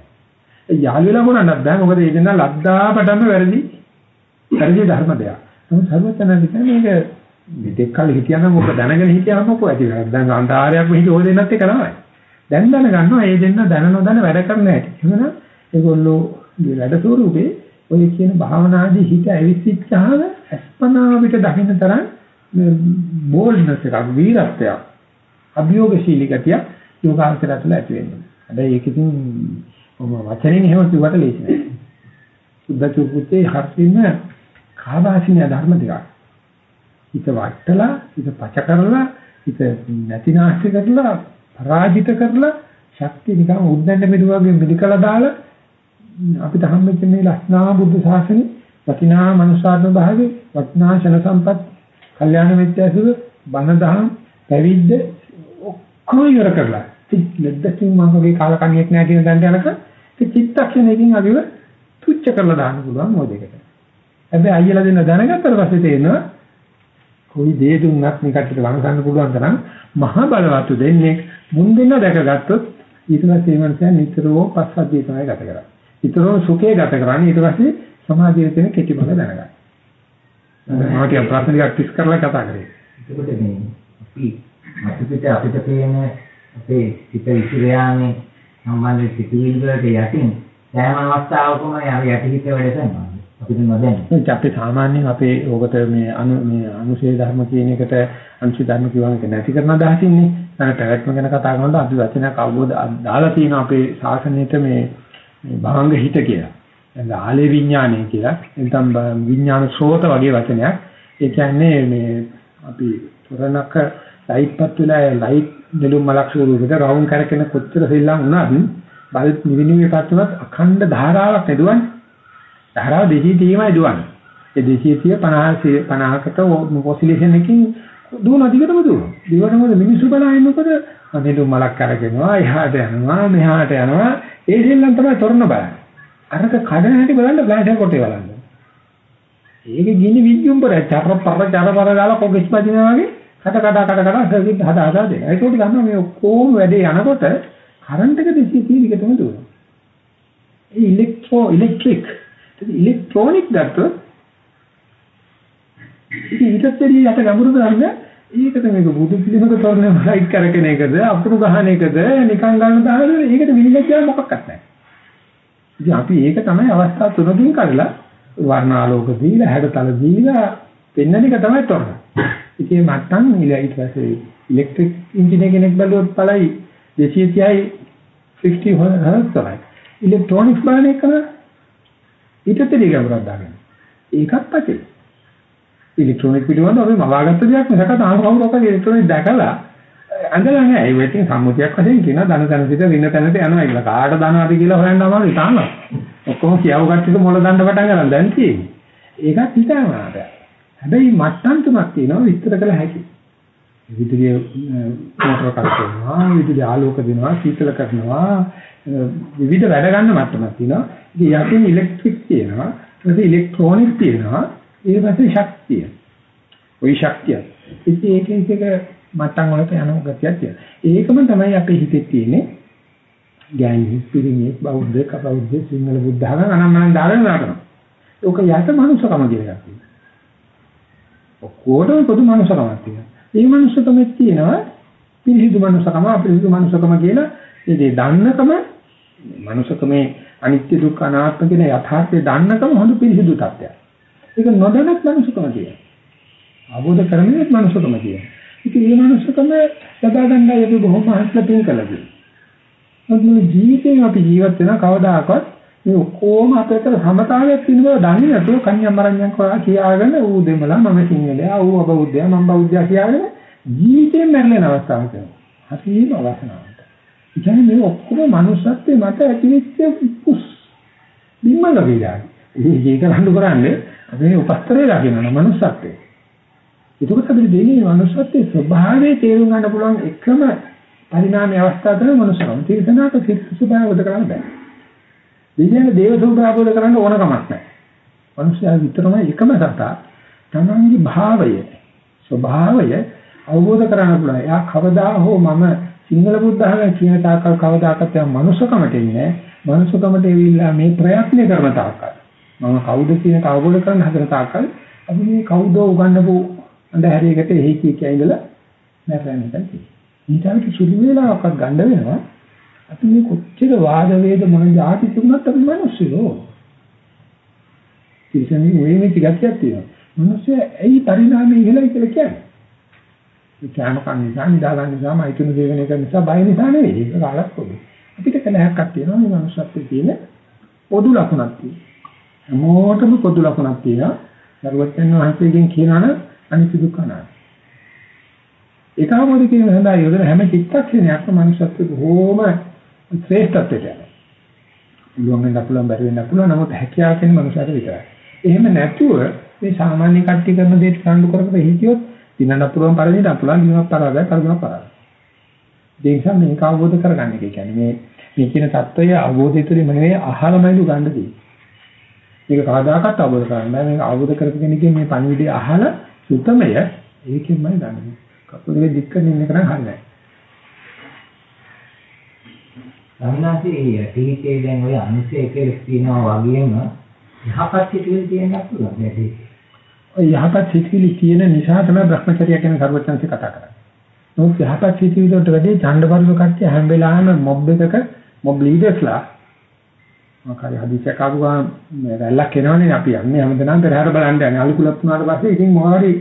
ඒ යාළු වෙලා මොනක්ද බෑ. මොකද ඒ දෙන්න ලද්දාපටම වැරදි වැරදි ධර්ම දෙයක්. නමුත් සර්වඥාන්සේ කියන්නේ මේක මෙතෙක් කල හිටියනම් ඔබ දැනගෙන හිටියම කොහොමද ඇති කරන්නේ? දැන් අන්තාරයක් මෙහි ඔය දෙන්නත් එක තමයි. දැන් දැනගන්නවා ඒ දෙන්න දැන නොදැන වැඩ කරන්න ඇති. එහෙනම් ඒගොල්ලෝ මේ වැඩ ස්වරූපේ ඔය කියන භාවනාදී හිත ඇවිස්සිච්චාම අස්පනා පිට දකින්න තරම් බෝල්නස් එකක් වීරත්වයක් අභියෝගශීලී ගතිය යෝගාචරය තුළ ඇති වෙනවා. හැබැයි ඒක ඉතින් ඔබ වචනෙන් එහෙම කිව්වට ලේසි නෑ. සුද්ධ චුප්පුත්තේ හර්ෂින්න කාබාසිනිය ධර්ම දෙකක්. හිත වටලා, හිත පච කරලා, හිත නැතිනාස්ති කරලා, පරාජිත කරලා, ශක්තිය නිකන් උද්දැන්න මෙදුවාගේ මිලිකලා දාලා අපිට හම්බෙච්ච මේ ලස්නා බුද්ධ ශාසනේ වටිනා මනුෂ්‍යාත්ම භාවයේ වටිනා ශන සම්පත්, කල්යාණ මිත්‍යාසුර, බණ දහම්, පැවිද්ද ඔක්කොම ඉවර කරලා. ලෙද්දකින් මම වගේ කාලකන්ණියෙක් නෑ කියන දඬ යනක චිත්තක්ෂණයකින් අවිව තුච්ච කරලා දාන්න පුළුවන් මොදේකට. හැබැයි අයියලා දෙන්න දැනගත්තට පස්සේ තේරෙනවා කොයි දේ දුන්නත් මේ කටට වංගන්න පුළුවන් තරම් මහා බලවත් දෙන්නේ මුන් දෙන්න දැකගත්තොත් ඊට පස්සේ මේ මනුස්සයා නිතරම පස්සද්ධිය තමයි ගත කරන්නේ. නිතරම සුඛේ ගත කරන්නේ ඊට පස්සේ සමාධියේ තියෙන කෙටි බව දැනගන්න. මම කිය ප්‍රශ්න ටිකක් ටිස් කරලා කතා කරේ. එතකොට මේ අපි අපිට අපිට පේන අපේ සිත විසිරයානේ සම්බන්ධ සිතුවිලි වලට යටින් සෑම අවස්ථාවකම යටි හිත වැඩ කරනවා. අපිට නොදැන. අපි සාමාන්‍යයෙන් අපේ ඕකට මේ අනු මේ අනුශේ ධර්ම කියන එකට අනුශේ ධර්ම කියවන එක නැති කරන අදහසින්නේ. අර පැවැත්ම ගැන කතා කරනකොට අපි වචනයක් අවබෝධ දාලා තියෙනවා අපේ ශාසනයට මේ භාංග හිත කියලා. දැන් ආලේ විඥානය කියලා. එතන විඥාන ශ්‍රෝත වගේ වචනයක්. ඒ කියන්නේ මේ අපි තොරණක ලයිට්පත් වෙලා ලයිට් නෙළුම් මලක් ස්වරූපෙට රවුම් කරගෙන කොච්චර සෙල්ලම් වුණත් බල්බ් නිවිනිවේ පත්තුනත් අඛණ්ඩ ධාරාවක් නෙදුවන්නේ. ධාරාව 230මයි දුවන්නේ. ඒ 230 50 50කට ඔසිලේෂන් එකකින් දුවන දිගටම දුවනවා. දිගටම මිනිස්සු බලනකොට අනිදු මලක් අරගෙනවා, එහාට යනවා, මෙහාට යනවා. ඒ දෙල්ලන් තමයි තොරණ බලන්නේ. අරක කඩන හැටි බලන්න ෆ්ලෑෂ් කොටේ බලන්න. ඒක ගිනි විද්‍යුම්බරය චර පර චර පර ගාලා කොගෙස් පදිනවා වගේ කඩ කඩ කඩ කඩ සර්කිට් හදා හදා දෙනවා. ඒකෝට ගන්නවා මේ ඔක්කොම වැඩේ යනකොට කරන්ට් එක 230 දිගටම දුවනවා. ඒ ඉලෙක්ට්‍රෝ ඉලෙක්ට්‍රික් ඉලෙක්ට්‍රොනික ගත්තොත් ඉතින් ඊටත් වැඩි යට ගැඹුරු ගන්න ඒකට මේක බුදු පිළිමක තොරණ ලයිට් කරගෙන එකද අකුරු ගහන එකද නිකන් ගන්න දාන ඒකට විනිශ්චය මොකක්වත් නැහැ. ඉතින් අපි ඒක තමයි අවස්ථා තුනකින් කරලා වර්ණාලෝක දීලා හැඩතල දීලා පෙන්වන එක තමයි තොරණ. ඉතින් මත්තන් ඊට පස්සේ ඉලෙක්ට්‍රික් ඉන්ජිනේර කෙනෙක් බැලුවොත් පළයි 230යි 50 හර්ට්ස් තමයි. ඉලෙක්ට්‍රොනික්ස් බලන එක ඊටත් එදී ගැඹුරක් දාගන්න. ඒකත් පචේ. ඉලෙක්ට්‍රොනික පිළිබඳව අපි මවාගත්ත දෙයක් මිසක තාම කවුරක්වත් ඉලෙක්ට්‍රොනික දැකලා අඳලා නැහැ. ඒ වෙතින් සම්මුතියක් වශයෙන් කියන ධන තැන සිට ඍණ තැනට යනවා කියලා. කාට ධනවද කියලා හොයන්න අමාරුයි තාම. ඔක්කොම කියව ගත්තට මොළ දණ්ඩ පටන් ගන්න දැන් තියෙන්නේ. ඒකත් හිතාමාට. හැබැයි මට්ටම් තුනක් තියෙනවා විස්තර කළ හැකි. විදුලිය මෝටර කරනවා, විදුලිය ආලෝක දෙනවා, සීතල කරනවා, විවිධ වැඩ ගන්න මට්ටමක් තියෙනවා. ඉතින් යටින් ඉලෙක්ට්‍රික් තියෙනවා, ඊට ඉලෙක්ට්‍රොනික තියෙනවා, ඊට පස්සේ ශක්තිය. ওই ශක්තිය. ඉතින් ඒකෙන් එක මට්ටම් වලට යන ගතියක් තියෙනවා. ඒකම තමයි අපේ හිතේ තියෙන්නේ. ගෑනි පිරිමි බෞද්ධ කබෞද්ධ සිංහල බුද්ධ ආගම අනම්මනම් දාගෙන නටනවා. ඒක යට මනුස්සකම කියලා එකක් තියෙනවා. ඔක්කොටම පොදු මනුස්සකමක් තියෙනවා. මේ මනුස්සකමෙත් තියෙනවා පිරිසිදු මනුස්සකම අපිරිසිදු මනුස්සකම කියලා ඒ දේ දන්නකම මනුෂකමේ අනිත්‍ය දුක්ඛ අනාත්ම කියන යථාර්ථය දන්නකම හොඳ පිළිසිදු තත්ත්වයක්. ඒක නොදැනත් මනුෂකම කියනවා. අවබෝධ කරගන්නත් මනුෂකම කියනවා. ඉතින් මේ මනුෂකම ලබා ගන්නයි අපි බොහොම අහස්ලා පින් කළා කියන්නේ. මොකද ජීවිතේ අපි ජීවත් වෙන කවදාකවත් මේ ඔක්කොම අපේ අතර සමතාවයක් තියෙන බව දන්නේ නැතුව කන්‍යම් මරණ්‍යම් කරා කියාගෙන ඌ දෙමලා මම සිංහලයා ඌ අබෞද්ධයා මම බෞද්ධයා කියාගෙන ජීවිතේ මැරෙන අවස්ථාවක් තියෙනවා. හරිම අවස්ථාවක්. ඒ කියන්නේ මේ ඔක්කොම manussත්වයේ මත ඇතිවෙච්ච පුස් බිම්මල වේලා. ඒ ජීවිත රණ්ඩු කරන්නේ අපි උපස්තරේ ලාගෙන manussත්වයේ. ඒකත් අපිට දෙන්නේ manussත්වයේ ස්වභාවය තේරුම් ගන්න පුළුවන් එකම පරිණාමයේ අවස්ථාව තමයි manussකම. තීර්ථනාක සිසුබාවද කරන්න බෑ. දෙවියන් දේව ස්වභාවවද කරන්න ඕන කමක් නැහැ. මිනිස්යා විතරමයි එකම සතා තමන්ගේ භාවය ස්වභාවය අවබෝධ කරගන්න පුළුවන්. එයා කවදා හෝ මම සිංහල බුද්ධහම කියන තාක්කල් කවදාකවත් එයා මනුස්සකමට එන්නේ මනුස්සකමට එවිලා මේ ප්‍රයත්න කරන තාක්කල් මම කවුද කියන එක අවබෝධ කරගන්න හදන තාක්කල් අපි මේ කවුද උගන්නපු අන්ධහැරියකට එහි කී කිය ඉඳලා නැරෙන්න තමයි. ඊට සුළු වේලාවක්වත් ගන්න වෙනවා. අපි මේ කොච්චර වාද වේද මොන જાති තිබුණත් අපි මිනිස්සුෝ. කිසිම වෙයි මේ ටිකක් තියෙනවා. මිනිස්සු ඇයි පරිණාමය ඉහළයි කියලා කියන්නේ? ඒ කෑම කන නිසා නිදා ගන්න නිසා මෛතුන සේවනය කරන නිසා බය නිසා නෙවෙයි. ඒක කාලක් පොදු. අපිට කලහක්ක් තියෙනවා මේ මනුස්සත්වයේ තියෙන පොදු ලක්ෂණක් තියෙනවා. හැමෝටම පොදු ලක්ෂණක් තියෙනවා. සරුවත්යන් වහන්සේගෙන් කියනවනේ අනිත්‍ය දුක්ඛ අනාත්ම. ඒක අවබෝධ කිරීම සඳහා යොදන හැම චිත්තක්ෂණයක්ම මනුස්සත්වයේ බොහෝම ශ්‍රේෂ්ඨත්වයට යනවා. පුළුවන් වෙන්න පුළුවන් බැරි වෙන්න පුළුවන් නමුත් හැකියාව කියන්නේ මනුෂයාට විතරයි. එහෙම නැතුව මේ සාමාන්‍ය කට්ටිය කරන දේට කණ්ඩු කරගෙන හිටියොත් දිනන්න පුළුවන් පරිදිට අපුලන් දිනක් පරාදයි පරිගුණ පරාදයි. ඒ නිසා මේක අවබෝධ කරගන්න එක කියන්නේ මේ මේ කියන தত্ত্বය අවබෝධය තුළින් නෙවෙයි අහලමයිලු ගන්න දේ. මේක කවදාකවත් අවබෝධ කරන්න බෑ මේක අවබෝධ කරගන්නකෙ මේ පණිවිඩය අහලා සුතමය ඒකෙන්මයි ගන්න. කපුලේ දික්කනින්න කරන් හරියයි. සම්මාසී ටීකේ දැන් ඔය අනුසය කියලා කියනවා වගේම යහපත් සිතුවිලි තියෙනක් පුළුවන් නේද? ඔය යහපත් සිතුවිලි තියෙන නිසා තමයි Brahmacharya කියන සර්වඥාන්සේ කතා කරන්නේ. නමුත් යහපත් සිතුවිලි වලට වැඩි ඡණ්ඩපරිව කට්ටිය හැම වෙලාවෙම මොබ් එකක මොබ් ලීඩර්ස්ලා මොකද හදිසියක් ආපු ගමන් රැල්ලක් එනවනේ අපි යන්නේ හැමදේම පෙරහැර බලන්න යන්නේ අලුකුලක් වුණාට පස්සේ ඉතින් මොනවාරි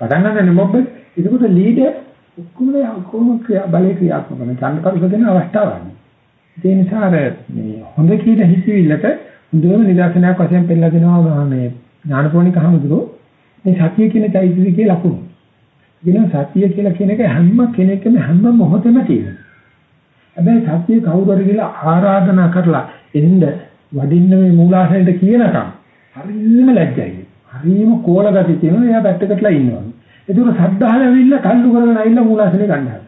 පටන් ගන්නනේ මොබ් එක. ඒකකොට ලීඩර් ඔක්කොම කොහොම ක්‍රියා බලේ ක්‍රියාත්මක වෙන ඡණ්ඩපරිව දෙන අවස්ථාවක්. ඒ නිසා අර මේ හොඳ කියන හිතවිල්ලට හොඳම නිදර්ශනයක් වශයෙන් පෙන්නලා දෙනවා මේ ඥානපෝනික හමුදුරෝ මේ සතිය කියන চৈতසිකයේ ලකුණු. කියන සතිය කියලා කියන එක හැම කෙනෙක්ම හැම මොහොතෙම තියෙනවා. හැබැයි සතිය කවුරු හරි කියලා ආරාධනා කරලා එන්න වඩින්න මේ මූලාශ්‍රයට කියනකම් හරිම ලැජ්ජයි. හරිම කෝල ගති තියෙනවා. එයා පැත්තකටලා ඉන්නවා. ඒක සද්ධාහල ඇවිල්ලා කල්ලු කරගෙන ඇවිල්ලා මූලාශ්‍රේ ගන්නවා.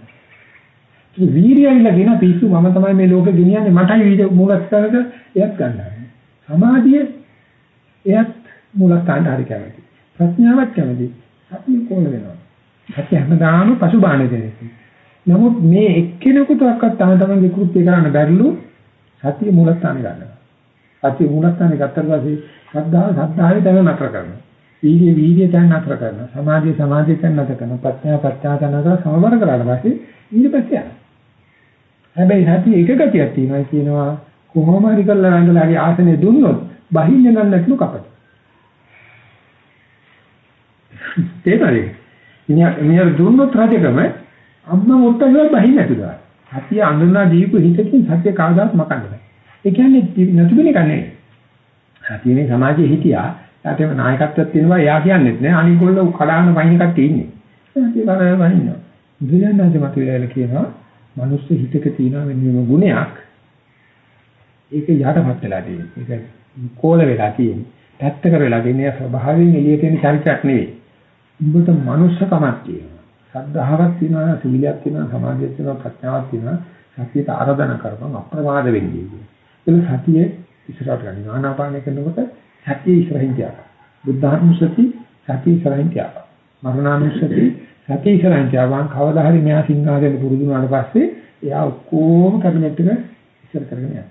වීර්යයයිලා කියන පිස්සු මම තමයි මේ ලෝකෙ ගෙනියන්නේ මටයි වීර්ය මූලස්ථානක එයත් ගන්නවා. සමාධිය එයත් මූලස්ථානට හරි කැමති. ප්‍රඥාවත් කැමති. සතිය කොහොම වෙනවා. සතිය හැමදාම පසුබාහනේ දෙන්නේ. නමුත් මේ එක්කෙනෙකුටවත් තම තමන්ගේ කෘත්‍ය කරන්න බැරිලු සතිය මූලස්ථානෙ ගන්නවා. සතිය මූලස්ථානෙ ගත්තට පස්සේ ශ්‍රද්ධාව ශ්‍රද්ධාවේ දැන නතර කරනවා. වීර්ය වීර්ය දැන් නතර කරනවා. සමාධිය සමාධිය දැන් නතර කරනවා. ප්‍රඥා ප්‍රඥා දැන් නතර සමවර කරලා පස්සේ ඊට පස්සේ යනවා. හැබැයි සතිය එක ගතියක් තියෙනවා කියනවා කොහොම හරි කරලා රැඳලා හරි ආසනේ දුන්නොත් බහින්න ගන්න නැතුණු කපට. තේරෙනවද? ඉනිය දුන්නොත් රජකම අම්මා මොට්ටේ බහින්න නැතුණා. සතිය අඳුනා දීපු හිතකින් සත්‍ය කාදාත් මකන්න බෑ. ඒ කියන්නේ නැතුබෙන එක නෙවෙයි. සතියේ සමාජයේ හිටියා යාටම නායකත්වයක් තියෙනවා එයා කියන්නේත් නෑ අනිගොල්ලෝ කඩාන වහින කට්ටිය ඉන්නේ. සතිය කරේ වහිනවා. බුදුරජාණන් වහන්සේ කියනවා මනුස්ස හිතක තියෙන වෙනම ගුණයක් ඒක යටපත් වෙලා තියෙන්නේ. ඒක කෝල වෙලා තියෙන්නේ. පැත්ත කර වෙලා තියෙන්නේ ස්වභාවයෙන් එළියට එන චරිතයක් නෙවෙයි. උඹට මනුස්සකමක් තියෙනවා. සද්ධාවක් තියෙනවා, සීලයක් තියෙනවා, සමාධියක් තියෙනවා, ප්‍රඥාවක් තියෙනවා. සතියට ආරාධනා කරපන් අප්‍රමාද වෙන්නේ. ඒක සතියේ ඉස්සරහට ගන්න. ආනාපානය කරනකොට සතිය ඉස්සරහින් තියාගන්න. බුද්ධානුස්සති සතිය ඉස්සරහින් තියාගන්න. මරණානුස්සති සතිය ඉස්සරහින් තියාගන්න. කවදා හරි මෙයා සිංහාසයෙන් පුරුදු වුණාට පස්සේ එයා ඔක්කොම කැබිනට් එක ඉස්සර කරගෙන යනවා.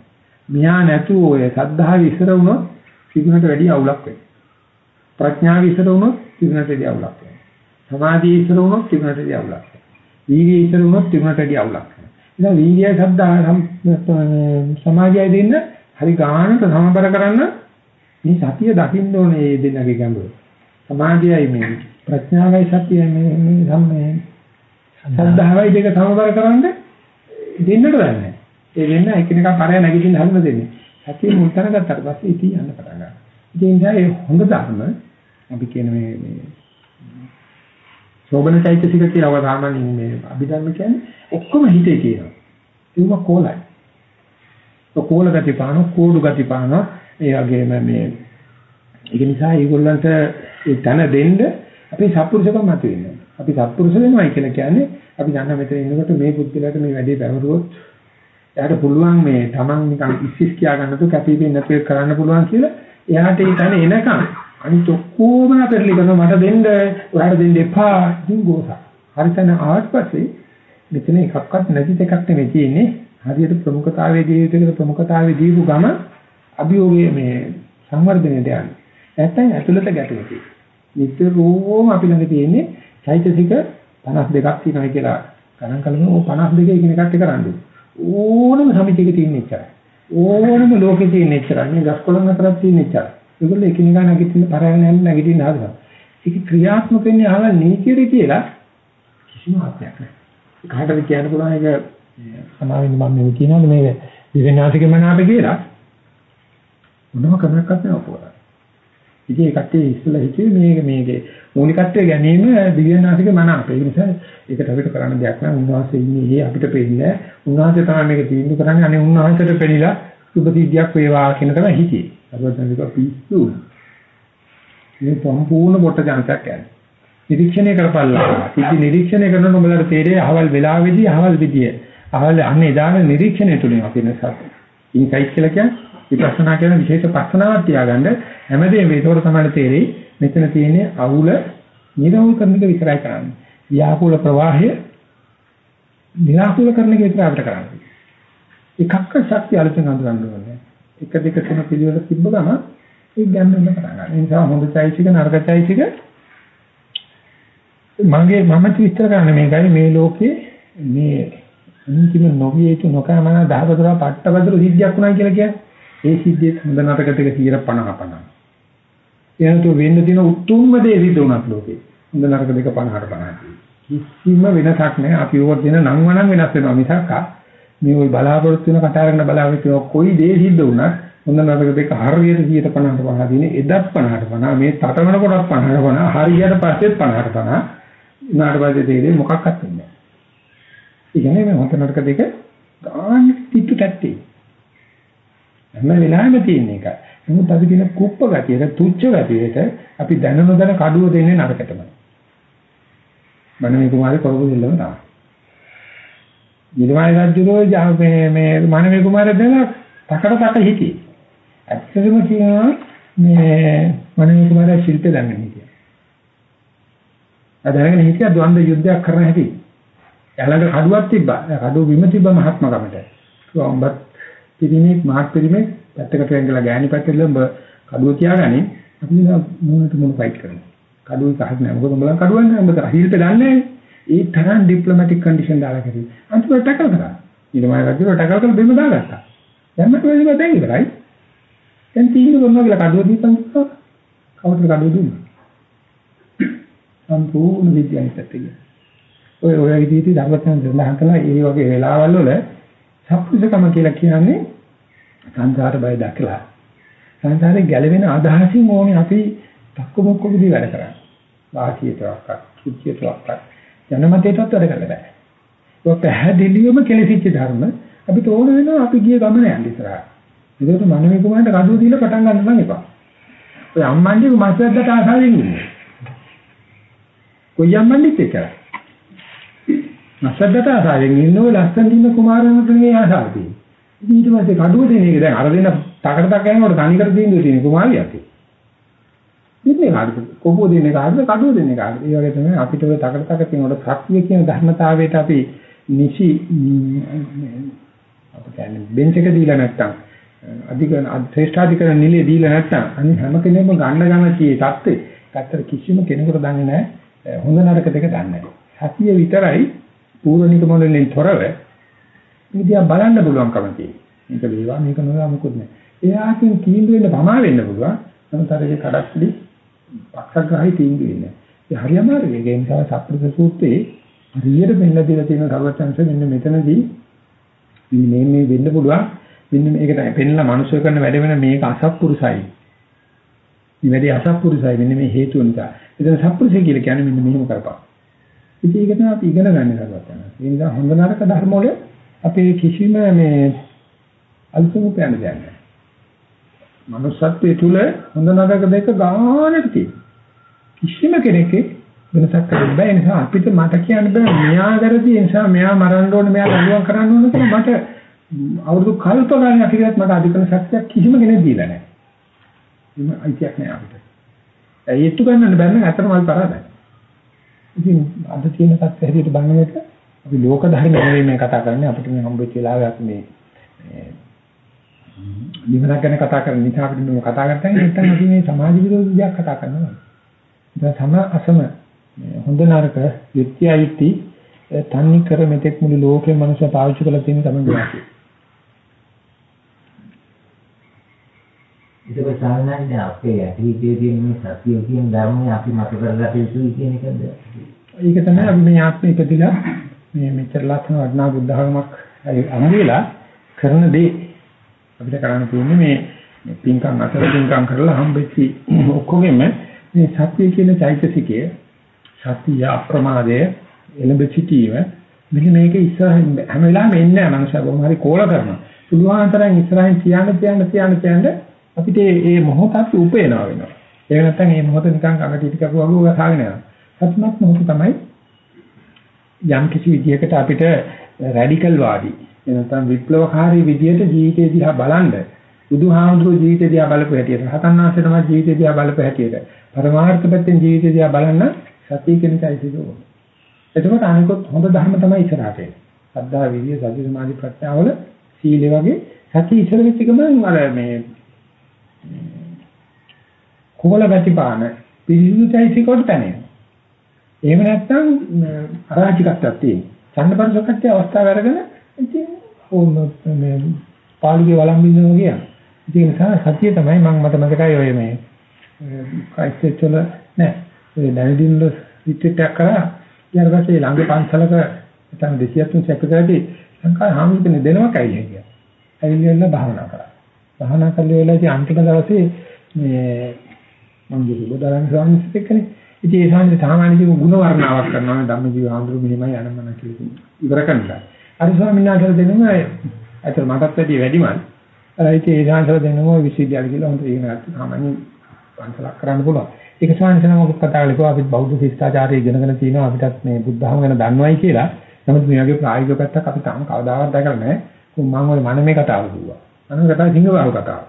මෙයා නැතුව ඔය සද්ධාව ඉස්සර වුණොත් සිගුණට වැඩි අවුලක් වෙනවා. ප්‍රඥාව ඉස්සර වුණොත් සිගුණට වැඩි අවුලක් වෙනවා. සමාධිය ඉස්සර වුණොත් සිගුණට වැඩි අවුලක් වෙනවා. වීර්යය ඉස්සර වුණොත් සිගුණට වැඩි අවුලක් වෙනවා. ඉතින් වීර්යය සද්ධා සමාධියයි දෙන්න හරි ගානට සමබර කරන්න මේ සතිය දකින්න ඕනේ මේ දෙන්නගේ ගැඹුර. සමාධියයි මේ ප්‍රඥාවයි සතියයි මේ මේ සම්මේ සද්ධාවයි දෙක සමබර කරන්න දෙන්නට දන්නේ ඒ වෙන්න එකිනෙකා කරය නැගිටින්න හදන්න දෙන්නේ. සතිය මුල් තැන ගත්තාට පස්සේ ඉතින් යන්න පටන් ගන්නවා. ඉතින් ඒ හොඳ ධර්ම අපි කියන මේ මේ සෝබන චෛතසික කියලා ඔය සාමාන්‍යයෙන් මේ අභිධර්ම කියන්නේ ඔක්කොම හිතේ තියෙනවා. ඒක කොලයි. ඒ කොල ගති පාන, කෝඩු ගති පාන, ඒ වගේම මේ ඒක නිසා ඒගොල්ලන්ට ඒ තන දෙන්න අපි සත්පුරුෂකම් මත වෙනවා. අපි සත්පුරුෂ වෙනවයි කියලා කියන්නේ අපි දන්න මෙතන ඉන්නකොට මේ බුද්ධිලට මේ වැඩේ පැවරුවොත් එයාට පුළුවන් මේ Taman නිකන් ඉස්සිස් කියා ගන්නතු කැපිපෙන්නේ නැතුව කරන්න පුළුවන් කියලා එයාට ඒ තන එනකම් අනිත් ඔක්කොම පෙරලි කරනවා මට දෙන්න ඔයාලට දෙන්න එපා ඉතින් ගෝසා. හරිතන ආවට පස්සේ මෙතන එකක්වත් නැති දෙකක් නෙමෙයි තියෙන්නේ. හරියට ප්‍රමුඛතාවයේ ජීවිතයකට ප්‍රමුඛතාවයේ දීපු ගම අභියෝගයේ මේ සංවර්ධනයට යන්නේ. නැත්නම් ඇතුළත ගැටෙන්නේ. නිතරම අපි ළඟ තියෙන්නේ චෛතසික 52ක් තියෙනවා කියලා ගණන් කළම ඕ 52 එකිනෙකට කරන්නේ. ඕනම සමිතියක තියෙන එච්චරයි. ඕනම ලෝකෙ තියෙන එච්චරයි. මේ ගස්කොළන් අතරක් තියෙන එච්චරයි. ඒගොල්ලෝ එකිනෙකා නැගිටින්න පරාගෙන යන්න නැගිටින්න හදනවා. ඒක ක්‍රියාත්මක වෙන්නේ අහලා නීතියද කියලා කිසිම අර්ථයක් නැහැ. කාටද කියන්න පුළුවන් ඒක සමාවෙන්න මම මේ කියනවාද මේ දිවෙනාසික මනාප කියලා මොනම කරන්නක්වත් නෑ අපෝරා. ඉතින් ඒ කට්ටිය ඉස්සෙල්ලා හිතුවේ මේක මේකේ මූලිකත්වය ගැනීම දිව්‍යනාසික මනාප. ඒ නිසා ඒකට අපිට කරන්න දෙයක් නෑ. උන්වහන්සේ ඉන්නේ අපිට පෙන්නේ. උන්වහන්සේ තමයි මේක තීන්දුව කරන්නේ. අනේ උන්වහන්සේට පෙනිලා සුබ සිද්ධියක් වේවා කියන තමයි හිතේ. අරවදන්නික පිස්සු. මේ සම්පූර්ණ කොට ජනකයක් යන්නේ. නිරීක්ෂණය කරපල්ලා. ඉති නිරීක්ෂණය කරනකොට උඹලට තේරෙයි අහවල් වෙලාවේදී අහවල් විදිය. අහවල් අන්න එදාන නිරීක්ෂණය තුලින් අපි නසත්. ඉන්සයිට් කියලා කියන්නේ විපස්සනා කියන විශේෂ පස්සනාවක් තියාගන්න හැමදේම ඒකවල තමයි තේරෙයි මෙතන තියෙන්නේ අවුල නිරවුල් කරන එක විතරයි කරන්නේ. ව්‍යාකූල ප්‍රවාහය නිරාකූල කරන එක විතරයි අපිට කරන්නේ. එකක්ක ශක්තිය අලුතෙන් අඳුරන්න ඕනේ. එක දෙක තුන පිළිවෙල තිබ්බ ගම ඒ ගැම්මෙන්න පටන් ගන්නවා. ඒ නිසා හොඳ චෛසික නරක චෛසික මගේ මම විස්තර කරන්නේ මේකයි මේ ලෝකේ මේ අන්තිම නොවිය යුතු නොකමන දහවතර පට්ටබදරු සිද්ධියක් වුණා කියලා කියන්නේ. ඒ සිද්ධියේ හොඳ නරක දෙක 50 50. එනතු වෙන්න තියෙන උතුම්ම දේ සිද්ධ වුණත් ලෝකේ. හොඳ නරක දෙක 50 50. කිසිම වෙනසක් නැහැ. අපි ඕක දෙන නම් වණන් වෙනස් වෙනවා මිසක් මේ ওই බලාපොරොත්තු වෙන කතා කරන බලාපොරොත්තු වෙන කොයි දේ සිද්ධ වුණත් හොඳ නරක දෙක හරියට 150ට 50 දිනේ එදත් 50ට 50 මේ තටමන කොටත් 50ට 50 හරියට පස්සෙත් 50ට 50 උනාට පස්සේ තේරෙන්නේ මොකක්වත් වෙන්නේ නැහැ. ඒ කියන්නේ මේ හොඳ නරක දෙක ගාන තිත්තු කැත්තේ. හැම වෙලාවෙම තියෙන එක. නමුත් අපි කියන කුප්ප ගතියට තුච්ච ගතියට අපි දැන නොදැන කඩුව දෙන්නේ නරකටම. මනමේ කුමාරේ කරපු දෙල්ලම තමයි. නිර්මාණ රජුරෝ මේ මේ මනමේ කුමාරය දැන තකට තක හිටියේ. ඇත්තටම කියනවා මේ මනමේ කුමාරයා ශිල්ප දන්නේ හිටියා. අදගෙන හිටියා ද්වන්ද යුද්ධයක් කරන හැටි. යාළඟ කඩුවක් තිබ්බා. කඩුව බිම තිබ්බ මහත්මකමට. උඹත් පිරිමේ මාත් පිරිමේ පැත්තකට වෙන්ගලා ගෑණි පැත්තට උඹ කඩුව තියාගන්නේ අපි මොනට මොන ෆයිට් කරනවා. කඩුවේ කහක් නෑ. මොකද උඹලා කඩුවක් නෑ. උඹ ශිල්ප දන්නේ ඒ තරම් ඩිප්ලොමැටික් කන්ඩිෂන් දාලා කරේ. අන්තිමට ටැකල් කරා. ඊට මම රජුට ටැකල් කරලා බිම දාගත්තා. දැන් මට වෙන්නේ දැන් ඉවරයි. දැන් තීන්දුව කරනවා කියලා කඩුව දීපන් කිව්වා. කවුරුද කඩුව දුන්නේ? සම්පූර්ණ විද්‍යාවට තියෙන. ඔය ඔය විදිහට ධර්මයන් දෙන්නහන් කළා ඒ වගේ වෙලාවල් වල සප්පුසකම කියලා කියන්නේ සංසාර බය දැකලා සංසාරේ ගැලවෙන අදහසින් ඕනේ අපි තක්ක මොක්ක විදිහ වැඩ කරන්නේ. වාසියටවත්, කුච්චියටවත්, ජනමතයටවත් වැඩ කරන්න බෑ. ඒක පැහැදිලිවම කෙලෙසිච්ච ධර්ම අපිට ඕන වෙනවා අපි ගිය ගමන යන්න ඉස්සරහට. ඒකට මනමේ කුමාරට කඩුව දීලා පටන් ගන්න නම් එපා. ඔය අම්මන්ඩි මාසෙද්දට ආසාවෙන් ඉන්නේ. කොයි අම්මන්ඩිත් එක්කලා. මාසෙද්දට ආසාවෙන් ඉන්න ඔය ලස්සන දින කුමාරයන්ට මේ ආසාව තියෙන්නේ. ඊට පස්සේ කඩුව දෙන එක දැන් අර දෙන තකට තක යනකොට තනිකර තීන්දුව තියෙන කුමාරියක්. ඉන්නේ කාටද කොහොම දෙන්නේ කාටද කඩුව දෙන්නේ කාටද ඒ වගේ තමයි අපිට ඔය තකට තක තියෙනකොට සත්‍ය කියන ධර්මතාවයට අපි නිසි අපිට කියන්නේ බෙන්ච් එක දීලා නැත්තම් අධික ශ්‍රේෂ්ඨාධිකරණ නිලයේ දීලා නැත්තම් අනිත් හැම කෙනෙක්ම ගන්න ගන්න කී தත්ත්වේ ඇත්තට කිසිම කෙනෙකුට දන්නේ නැහැ හොඳ නරක දෙක දන්නේ නැහැ සතිය විතරයි පූර්ණික මොළෙන් තොරව ඉතින් බලන්න පුළුවන්කම තියෙනවා. මේක වේවා මේක නොවේවා මොකුත් නැහැ. එයාකින් තීන්දුව වෙන්න පමා වෙන්න පුළුවන්. නමුත් අර ඒ කඩස්ලි පක්ෂග්‍රාහී තීන්දුව වෙන්නේ ඒ හරි අමාරුයි. ඒ නිසා සප්පුරුෂ සූත්‍රයේ හරියට මෙන්න දීලා තියෙන සර්වචන්ස මෙන්න මෙතනදී මේ මේ වෙන්න පුළුවන්. මෙන්න මේකට පෙන්නලා මිනිස්සු කරන වැඩ වෙන මේක අසත්පුරුසයි. මේ වැඩේ අසත්පුරුසයි මෙන්න මේ හේතුව නිසා. එතන සත්පුරුෂය කියලා කියන්නේ මෙන්න මෙහෙම කරපන්. ඉතින් ඒක තමයි අපි ඉගෙන ගන්න කරවත්තන. ඒ නිසා හොඳ නරක ධර්ම වල අපේ කිසිම මේ අලුතෙන් උපයන්න දෙයක් නැහැ. manussත්වයේ තුල හොඳ නරක දෙක ගානට තියෙනවා. කිසිම කෙනෙක් වෙනසක් කරන්න බෑ. ඒ නිසා අපිට මට කියන්න බෑ මෙයා වැරදි ඒ නිසා මෙයා මරන්න ඕනේ මෙයා දඬුවම් කරන්න ඕනේ කියලා මට අවුරුදු කල්ප ගණන් අතිරේත් මට අධිකරණ ශක්තියක් කිසිම කෙනෙක් දීලා නැහැ. එහෙම අයිතියක් නැහැ අපිට. ඒත්තු ගන්නන්න බැන්න ඇත්තටම අපි පරාදයි. ඉතින් අද තියෙන තත්ත්වය හැටියට බලනකොට අපි ලෝක ධර්ම නෙවෙයි මේ කතා කරන්නේ අපිට මේ හම්බෙච්ච වෙලාවේ අපි මේ නිවනක් ගැන කතා කරන නිසා අපිට මේ කතා කරන්නේ නැත්නම් අපි මේ සමාජ විරෝධී දෙයක් කතා කරනවා. ඒක සම අසම හොඳ නරක යුක්ති අයුක්ති තන්නේ කර මෙතෙක් මුළු ලෝකේ මනුෂ්‍ය පාවිච්චි කරලා තියෙන තමයි ඒක සාමාන්‍යයෙන් අපේ ඇතිවිදේ තියෙන මේ සත්‍ය කියන ධර්මය අපි මත කරගත යුතුයි කියන එකද? ඒක තමයි අපි මේ ආත්මෙ ඉපදිලා මේ මෙච්චර ලස්සන වටිනා බුද්ධ ධර්මයක් අමුවිලා කරන දේ. අපිට කරන්න තියෙන්නේ මේ පින්කම් අතර පින්කම් කරලා හම්බෙච්චි ඔක්කොගෙම මේ සත්‍ය කියන චෛතසිකය සත්‍ය අප්‍රමාදය එළඹ සිටීම මෙන්න මේක ඉස්සරහින් හැම වෙලාවෙම එන්නේ නැහැ මනුෂයා කොහොම හරි කෝල කරනවා. පුළුවන් තරම් ඉස්සරහින් තියන්න තියන්න තියන්න තියන්න අපිට මේ මොහොතත් උපේනවා වෙනවා ඒක නැත්නම් මේ මොහොත නිකන් අගටි ටික වගේ ගහගෙන යනවා සත්‍යමත් මොහොත තමයි යම් කිසි විදියකට අපිට රැඩිකල් වාදී එනතම් විප්ලවකාරී විදියට ජීවිතය දිහා බලන්න බුදුහාමුදුරුවෝ ජීවිතය දිහා බලපු හැටියට රහතන් වහන්සේ තමයි ජීවිතය දිහා බලපු හැටියට පරමාර්ථ පැත්තෙන් ජීවිතය දිහා බලන්න සතිය කෙනකයි සිදුවෝ. එතකොට අනිකොත් හොඳ ධර්ම තමයි ඉස්සරහට එන්නේ. සද්ධා විරිය සති සමාධි ප්‍රඥාවල සීලය වගේ සතිය ඉස්සර වෙච්ච ගමන් අර මේ කොහොල ගැටිපාන පිළිසුචෛසිකොට පැනෙනවා. එහෙම නැත්නම් අරාජිකත්වයක් තියෙනවා. ඡන්දපරසකත්වයේ අවස්ථාව අරගෙන ඉතින් ඕන මේ පාළුවේ වළම්බින්නවා කියන. ඉතින් ඒ නිසා සතිය තමයි මම මට මතකයි ඔය මේ කයිස්ට් වල නෑ ඔය දැනදින්න රිට්‍රීට් එකක් කරා ඊට පස්සේ ළඟ පන්සලක නැත්නම් 203 සැකසෑදී ලංකාවේ හාමුදුරනේ දෙනවා කයි කියලා. ඇවිල්ලා භාවනා කරා. භාවනා කළේ වෙලාවේදී අන්තිම දවසේ මේ මම දුබදාරන් ස්වාමීන් වහන්සේ ඉතින් ඒ සාමාන්‍ය සාමාන්‍ය ජීව ගුණ වර්ණාවක් කරනවා ධම්මජීව ආන්දරු මෙහෙමයි අනමන කියලා ඉවර කරනවා. අර ස්වාමීන් වහන්සේ දෙනම අතර මටත් වැඩි වැඩිමල්. අර ඉතින් ඒ ශාන්සල දෙනම විශ්වවිද්‍යාල කියලා හොඳ ඉගෙන ගන්න සාමාන්‍ය පන්සලක් කරන්න පුළුවන්. ඒක ස්වාමීන් වහන්සේ මොකක් කතා කළේ කොහොමද අපිත් බෞද්ධ ශිෂ්ටාචාරය ඉගෙනගෙන තියෙනවා අපිටත් මේ බුද්ධ ධර්ම ගැන දන්නවයි කියලා. නමුත් මේ වගේ ප්‍රායෝගික පැත්තක් අපි තාම කවදාවත් දැකලා නැහැ. කොහොම මම ඔය මනමේ කතාව කිව්වා. මනමේ කතාව සිංහබාහු කතාව.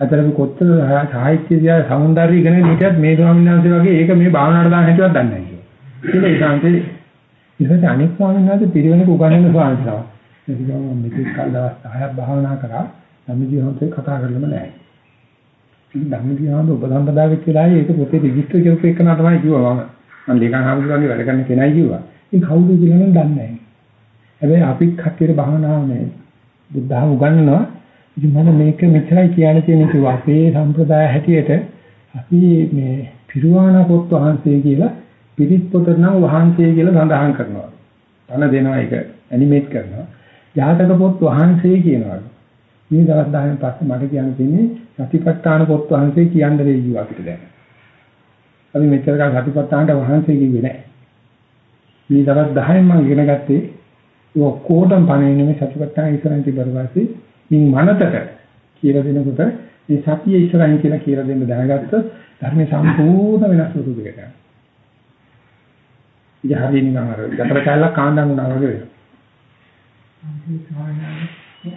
අතර අපි කොච්චර සාහිත්‍ය දිහා సౌందර්ය ඉගෙන හිටියත් මේ ස්වාමීන් වහන්සේ වගේ ඒක මේ භාවනාවට දාන්න හිතුවක් දන්නේ නැහැ. ඒක ඒ ශාන්තේ ඉතින් අනෙක් ස්වාමීන් වහන්සේ පිරිවෙනක උගන්වන ස්වාමීන් වහන්සේ. ඒක මම මෙතෙක් කල් දවස් 10ක් භාවනා කරා ධම්මජීවන්තේ කතා කරලම නැහැ. ඉතින් ධම්මජීවන්ත උපසම්පදා වෙච්ච වෙලාවේ ඒක පොතේ රෙජිස්ටර් කරපු එක නා තමයි කිව්වා මම. මම ලේකම් හමුදුරන්ගේ වැඩ කරන්න කෙනයි කිව්වා. ඉතින් කවුද කියලා නම් දන්නේ නැහැ. හැබැයි අපි කට්ටියට භාවනාව මේ බුද්ධහම උගන්වනවා. ඉතින් මම මේක මෙච්චරයි කියන්න තියෙන්නේ කිව්වා. අපේ සම්ප්‍රදාය හැටියට අපි මේ පිරුවාණ පොත් වහන්සේ කියලා පිරිත් පොත නම් වහන්සේ කියලා සඳහන් කරනවා. තන දෙනවා ඒක ඇනිමේට් කරනවා. ජාතක පොත් වහන්සේ කියනවා. මේ දවස් 10න් පස්සේ මට කියන්න තියෙන්නේ සතිපට්ඨාන පොත් වහන්සේ කියන්න දෙයි අපිට දැන්. අපි මෙච්චර කාල සතිපට්ඨානට වහන්සේ කිව්වේ නැහැ. මේ දවස් 10න් මම ඉගෙන ගත්තේ ඒ ඔක්කොටම පණින්නේ මේ සතිපට්ඨාන ඉස්සරහින් තිබරවාසී මින් මනතට කියලා දෙනකොට මේ සතිය ඉස්සරහින් කියලා කියලා දෙන්න දැනගත්තොත් ධර්මයේ සම්පූර්ණ වෙනස් රූපයකට යනවා. ඉතින් හරිය නිකන් අර ගතර කැලක් කාණ්ඩම් වුණා වගේ වෙනවා.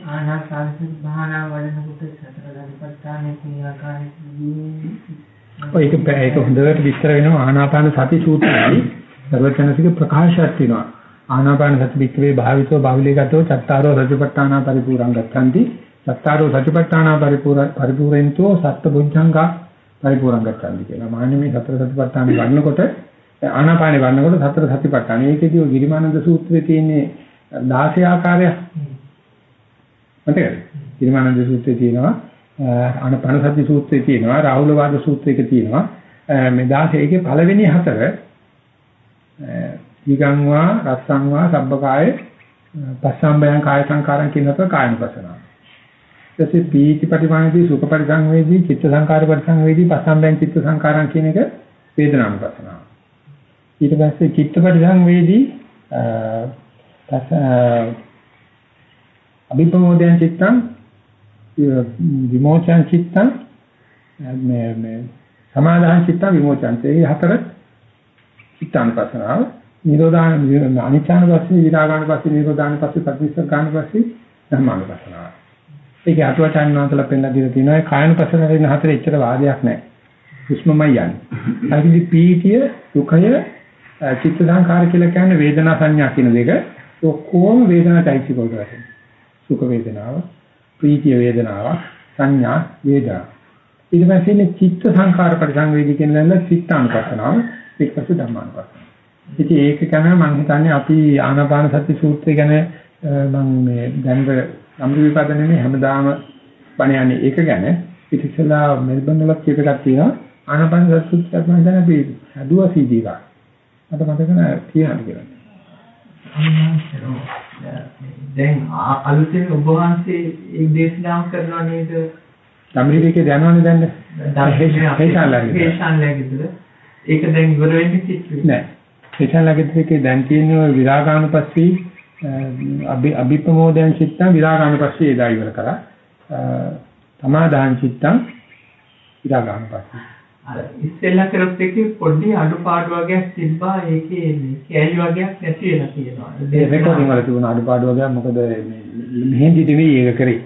ආනාපානසති භාවනා වඩනකොට සතර ධර්මපත්තානේ කියන ආකාරයෙන් ඔය ඒක ඒක හොඳට විස්තර වෙනවා ආනාපාන සති සූත්‍රයයි සර්වචනසික ප්‍රකාශයක් තියෙනවා ආනාපාන සති වික්‍රේ භාවිතෝ බාහුලීගතෝ චත්තාරෝ රජපට්ඨානා පරිපූර්ණං ගච්ඡanti. චත්තාරෝ රජපට්ඨානා පරිපූර්ණ පරිපූර්ණෙන්තෝ සත්බුද්ධංගා පරිපූර්ණං ගච්ඡanti කියලා. මාන්නේ මේ සතර සතිපට්ඨාන වඩනකොට ආනාපානේ වඩනකොට සතර සතිපට්ඨාන. ඒකේදී ගිරිමානන්ද සූත්‍රයේ තියෙන්නේ 16 ආකාරයක් මතකද? ඉරිමානන්ද සූත්‍රයේ තියෙනවා ආනපන සති සූත්‍රයේ තියෙනවා රාහුල වාද සූත්‍රයක තියෙනවා. මේ 16 එකේ පළවෙනි හතර ඊගං වා රස්සං වා සබ්බකායේ පස්සම්බයං කාය සංකාරං කියනක කායනුපස්සනාව. ඊටසේ පීති පරිමාණදී සුඛ පරිසංවේදී චිත්ත සංකාර පරිසංවේදී පස්සම්බයං චිත්ත සංකාරං කියන එක වේදනානුපස්සනාව. ඊට පස්සේ චිත්ත පරිසංවේදී අභිප්‍රමෝදයන් චිත්තං විමෝචන චිත්තං මේ මේ සමාදාන චිත්තං විමෝචන ඒ හතර චිත්තානුපස්සනාව නිරෝධාන අනිච්ඡාන පස්සේ විරාගාන පස්සේ නිරෝධාන පස්සේ ප්‍රතිසංකාන පස්සේ ධර්මානුපස්සනාව. ඒකේ අටවචාන් වහන්සේලා පෙන්නලා දීලා තියෙනවා ඒ කායන පස්සනාවේ ඉන්න හතර එච්චර වාදයක් නැහැ. හුස්මමයි යන්නේ. හරිදි පීතිය, සුඛය, චිත්ත සංකාර කියලා කියන්නේ වේදනා සංඥා කියන දෙක. ඔක්කොම වේදනා চৈতසික වලට වැටෙනවා. සුඛ වේදනාව, ප්‍රීතිය වේදනාව, සංඥා වේදනා. ඊට පස්සේ ඉන්නේ චිත්ත සංකාර පරිසංවේදී කියන දන්න චිත්තානුපස්සනාව, ඊට පස්සේ ධම්මානුපස්සනාව. ඉතින් ඒක ගැන මම හිතන්නේ අපි ආනාපාන සති සූත්‍රය ගැන මම මේ දැනට සම්පූර්ණ විපද නෙමෙයි හැමදාම බණ යන්නේ ඒක ගැන ඉතිසලා මෙල්බන් වල කීප එකක් තියෙනවා ආනාපාන සති සූත්‍රයක් මම දැන් අපි හදුවා CD එකක් මට මතක නෑ කියන්න කියලා. දැන් අලුතෙන් ඔබ වහන්සේ ඒ දේශනාව කරනවා නේද? අමරිකේ දැනවනේ දැන්. හේෂාන් ලැගිදුල. ඒක දැන් ඉවර වෙන්නේ කිව්වේ. නෑ. හේෂාන් ලැගිදුලේ දැන් තියෙන විරාගානුපස්සී අභි අභිප්‍රමෝදයන් චිත්තං විරාගානුපස්සී එදා ඉවර කරා. සමාදාන චිත්තං විරාගානුපස්සී අර ඉස්සෙල්ලා කරොත් එකේ පොඩි අඩුපාඩු වගේක් තිබ්බා ඒකේ මේ කැලි වගේක් නැති වෙලා තියෙනවා. ඒ රෙකෝඩින් වල තිබුණ අඩුපාඩු වගේක් මොකද මෙහෙන්දි නෙවෙයි ඒක කරේ.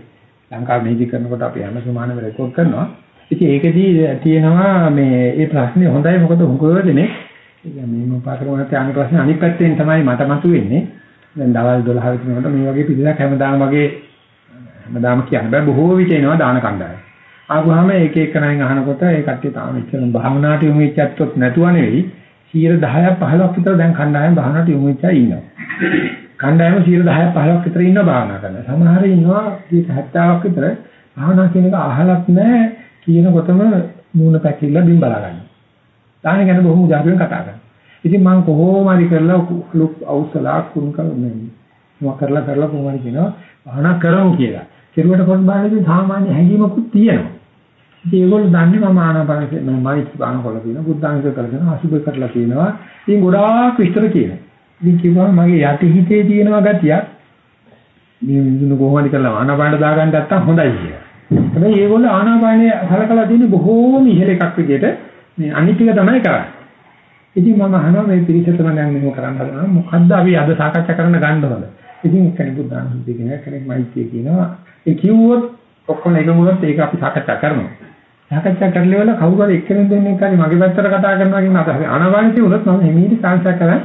ලංකාව මෙහෙදි කරනකොට අපි හැම සමානව රෙකෝඩ් කරනවා. ඉතින් ඒකෙදී තියෙනවා මේ මේ ප්‍රශ්නේ හොඳයි මොකද හුඟවදනේ මේ මොපාකරමකට යන ප්‍රශ්නේ අනිත් පැත්තෙන් තමයි මට මතුවෙන්නේ. දැන් දවල් 12 විතරනකොට මේ වගේ පිළිලක් හැමදාම වගේ හැමදාම කියන්න බෑ බොහෝ විට එනවා දාන කණ්ඩායම. ආවම එක එක නයින් අහනකොට ඒ කට්ටිය තාම ඉච්චන භාවනාවට යොමු වෙච්චත් නැතුව නෙවෙයි 10ක් 15ක් විතර දැන් කණ්ඩායම භාවනාවට යොමු වෙච්චා ඉන්නවා. කණ්ඩායම 10ක් 15ක් විතර ඉන්න භාවනා කරන. සමහර ඉන්නවා 70ක් විතර භාවනා කියන එක අහලත් නැහැ කියනකොටම මූණ පැකිලා බිම් බලා ගන්නවා. දාන ගැන බොහොම උදාහරණ කතා කරනවා. ඉතින් මම කොහොම හරි කරලා ලුක් අවසලා කුණු කරන්නේ. මොකක් කරලා කරලා කොහොම හරි කියනවා භාවනා කරමු කියලා. කෙරුවට පොත් බාහිරින් සාමාන්‍ය හැඟීමකුත් තියෙනවා. ඉතින් ඒගොල්ලෝ දන්නේ මම ආනාපාන මම මෛත්‍රී බාන කරලා තියෙනවා බුද්ධාංග කරලා තියෙනවා අසුබ කරලා තියෙනවා ඉතින් ගොඩාක් විස්තර කියනවා ඉතින් කිව්වම මගේ යටි හිතේ තියෙනවා ගතියක් මේ විඳුන කොහොමද කරලා ආනාපාන දාගන්න නැත්තම් හොඳයි කියලා හැබැයි ඒගොල්ලෝ ආනාපානේ සලකලා තියෙන බොහෝම ඉහළ එකක් විදිහට මේ අනිත් ටික තමයි කරන්නේ. ඉතින් මම අහනවා මේ පිළිසතම දැන් මෙහෙම කරන්න හදනවා. මොකද්ද අපි අද සාකච්ඡා කරන්න ගන්න හොඳ ඉතින් කෙනෙක් බුද්ධාංග කියනවා කෙනෙක් මෛත්‍රී කියනවා. ඒ කිව්වොත් ඔක්කොම එකම වුණොත් ඒක අපි සාකච්ඡා කරනවා. සාකච්ඡා කරලා වල කවුරු හරි එක්කෙනෙක් දෙන්නෙක් හරි මගේ පැත්තට කතා කරනවා කියන අදහස. ආනාපාන කියුණොත් මම එමීට සාකච්ඡා කරා.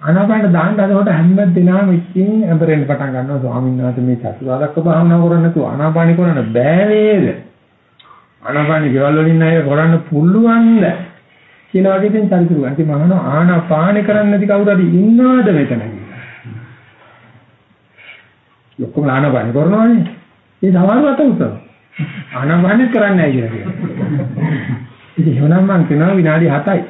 ආනාපාන දාන්න හදනකොට හැම දිනම ඉක්කින් අඹරෙන්න පටන් ගන්නවා. ස්වාමීන් වහන්සේ මේ චතුරාර්යක භාවනා කරන්නේ නැතුව ආනාපාන කරන්න බෑ නේද? ආනාපාන ගෙවල් වලින් අය කරන්න පුළුවන්ද? කියන වගේ දෙන් චරිතුරු. ඉතින් මම ආනාපාන කරන්නේ නැති කවුරු හරි ඉන්නවද මෙතන? ඔක්කොම ආනාපාන කරනවානේ. ඒ සමහරවට උත්තර. ආනාපානෙ කරන්නේ නැහැ කියලා කියනවා. ඉතින් එහෙනම් මම කියනවා විනාඩි 7යි.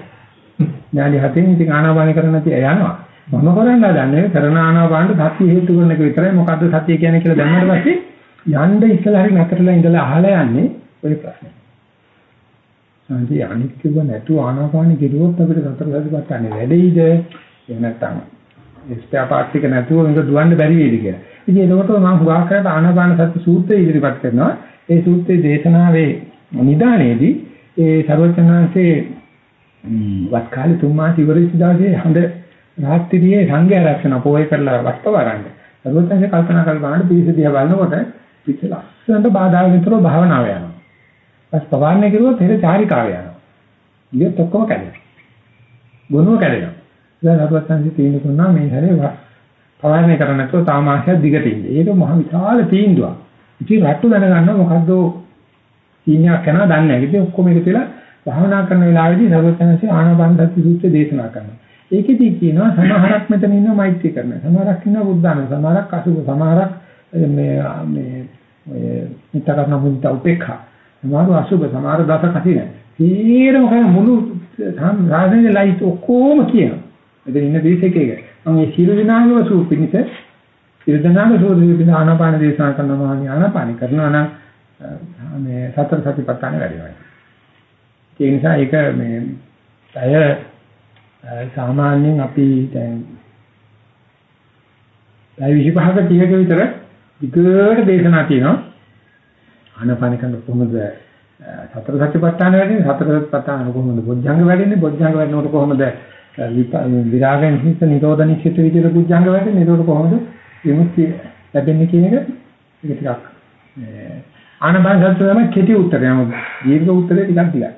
විනාඩි 7න් ඉතින් ආනාපානෙ කරන්න නැති යනවා. මම කරන්න හදන්නේ කරන ආනාපානට සතිය හේතු කරන එක විතරයි. මොකද්ද සතිය කියන්නේ කියලා දැනනට පස්සේ යන්න ඉස්සලා හරි නැතරලා ඉඳලා අහලා යන්නේ ඔය ප්‍රශ්නේ. සාන්ති අනික් කිව්ව නැතුව ආනාපානෙ කෙරුවොත් අපිට සතර සතිපත් අනේ වැඩෙයිද? එහෙම නැත්නම් ස්පෙයා පාර්ට් එක නැතුව මේක දුවන්න බැරි වෙයිද කියලා. ඉතින් එතකොට මම හුඟක් කරලා ආනාපාන සති සූත්‍රය ඉදිරිපත් කරනවා. ඒ සූත්‍රයේ දේශනාවේ නිදානයේදී ඒ ਸਰවඥාන්සේ වත් කාලේ තුන් මාස ඉවරච්ච දාසේ හඳ රාත්‍රියේ සංඝයා රැක්ෂණ පොය කරලා වස්පවරන්න. ਸਰවඥාන්සේ කල්පනා කරලා බලනකොට පිළිසදියා බලනකොට පිට ලස්සනට බාධා වෙනතර භාවනාව යනවා. පස් පවාන්නේ කිරුවොත් ඒක චාරිකාව යනවා. ඉතින් ඔක්කොම කැඩෙනවා. ගුණව කැඩෙනවා. දැන් ਸਰවඥාන්සේ තීන්දුව කරනවා මේ හැරේ පවාන්නේ කරන්නේ නැතුව තාමාශය දිගට ඉන්නේ. ඒක මහ විශාල තීන්දුවක්. ඉතින් රට්ටු දැනගන්න මොකද්ද සීනියක් කරනවා දන්නේ නැහැ. ඉතින් ඔක්කොම එක කියලා භාවනා කරන වෙලාවේදී සර්වඥාන්සේ ආනාපාන සති සූත්‍රය දේශනා කරනවා. ඒකෙදි කියනවා සමහරක් මෙතන ඉන්න මෛත්‍රී කරන. සමහරක් ඉන්න බුද්ධාන. සමහරක් අසුභ. සමහරක් මේ මේ ඔය නිතරම මුදිත උපේක්ෂා. සමහර අසුභ. සමහර දස කතින. සීරම කන මුළු රාජ්‍යයේ ලයිට් ඔක්කොම කියනවා. මෙතන ඉන්න පිරිස එක එක. මම මේ සියලු දෙනාගේම සූපිනිස සියලු දෙනාගේ සූපිනිස ආනාපාන දේශනා කරනවා මම ආනාපාන කරනවා නම් මේ සතර සතිපට්ඨාන වැඩි වෙනවා. ඒ නිසා ඒක මේ අය සාමාන්‍යයෙන් අපි දැන් පැය 25ක 30ක විතර විතර දේශනා තියෙනවා. ආනාපාන කරන කොහොමද සතර සතිපට්ඨාන වැඩින්නේ සතර සතිපට්ඨාන කොහොමද බොජ්ජංග වැඩින්නේ බොජ්ජංග වැඩනකොට කොහොමද විරාගයන් හිත නිරෝධන චිත්ත විදියට බොජ්ජංග වැඩින්නේ ඒකට කොහොමද විමුක්තිය ලැබෙන්නේ කියන එක ඒක ටිකක් ආනාපාන සතිය තමයි කෙටි උත්තරය. නමුත් දීර්ඝ උත්තරේ ටිකක් දිගයි.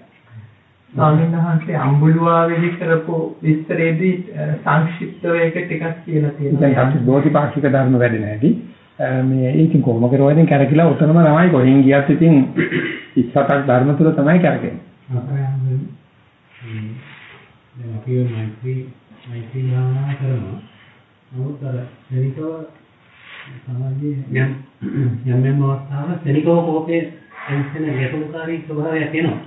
ස්වාමීන් වහන්සේ අඹුලුවාවේදී කරපු විස්තරේදී සංක්ෂිප්තව ඒක ටිකක් කියලා තියෙනවා. දැන් අපි බෝධිපාක්ෂික ධර්ම වැඩි නැහැටි මේ ඉතින් කොහොම කරුවද කැරකිලා උතනම තමයි කොහෙන් ගියත් ඉතින් 27ක් ධර්ම තුල තමයි කැරකෙන්නේ. දැන් අපි මෛත්‍රී මෛත්‍රී භාවනා කරනවා. නමුත් අර ශනිකව සමාජයේ යම් යම් යම් අවස්ථාවල ශනිකව කෝපයේ එන්සෙන ගැටුම්කාරී ස්වභාවයක් එනවා.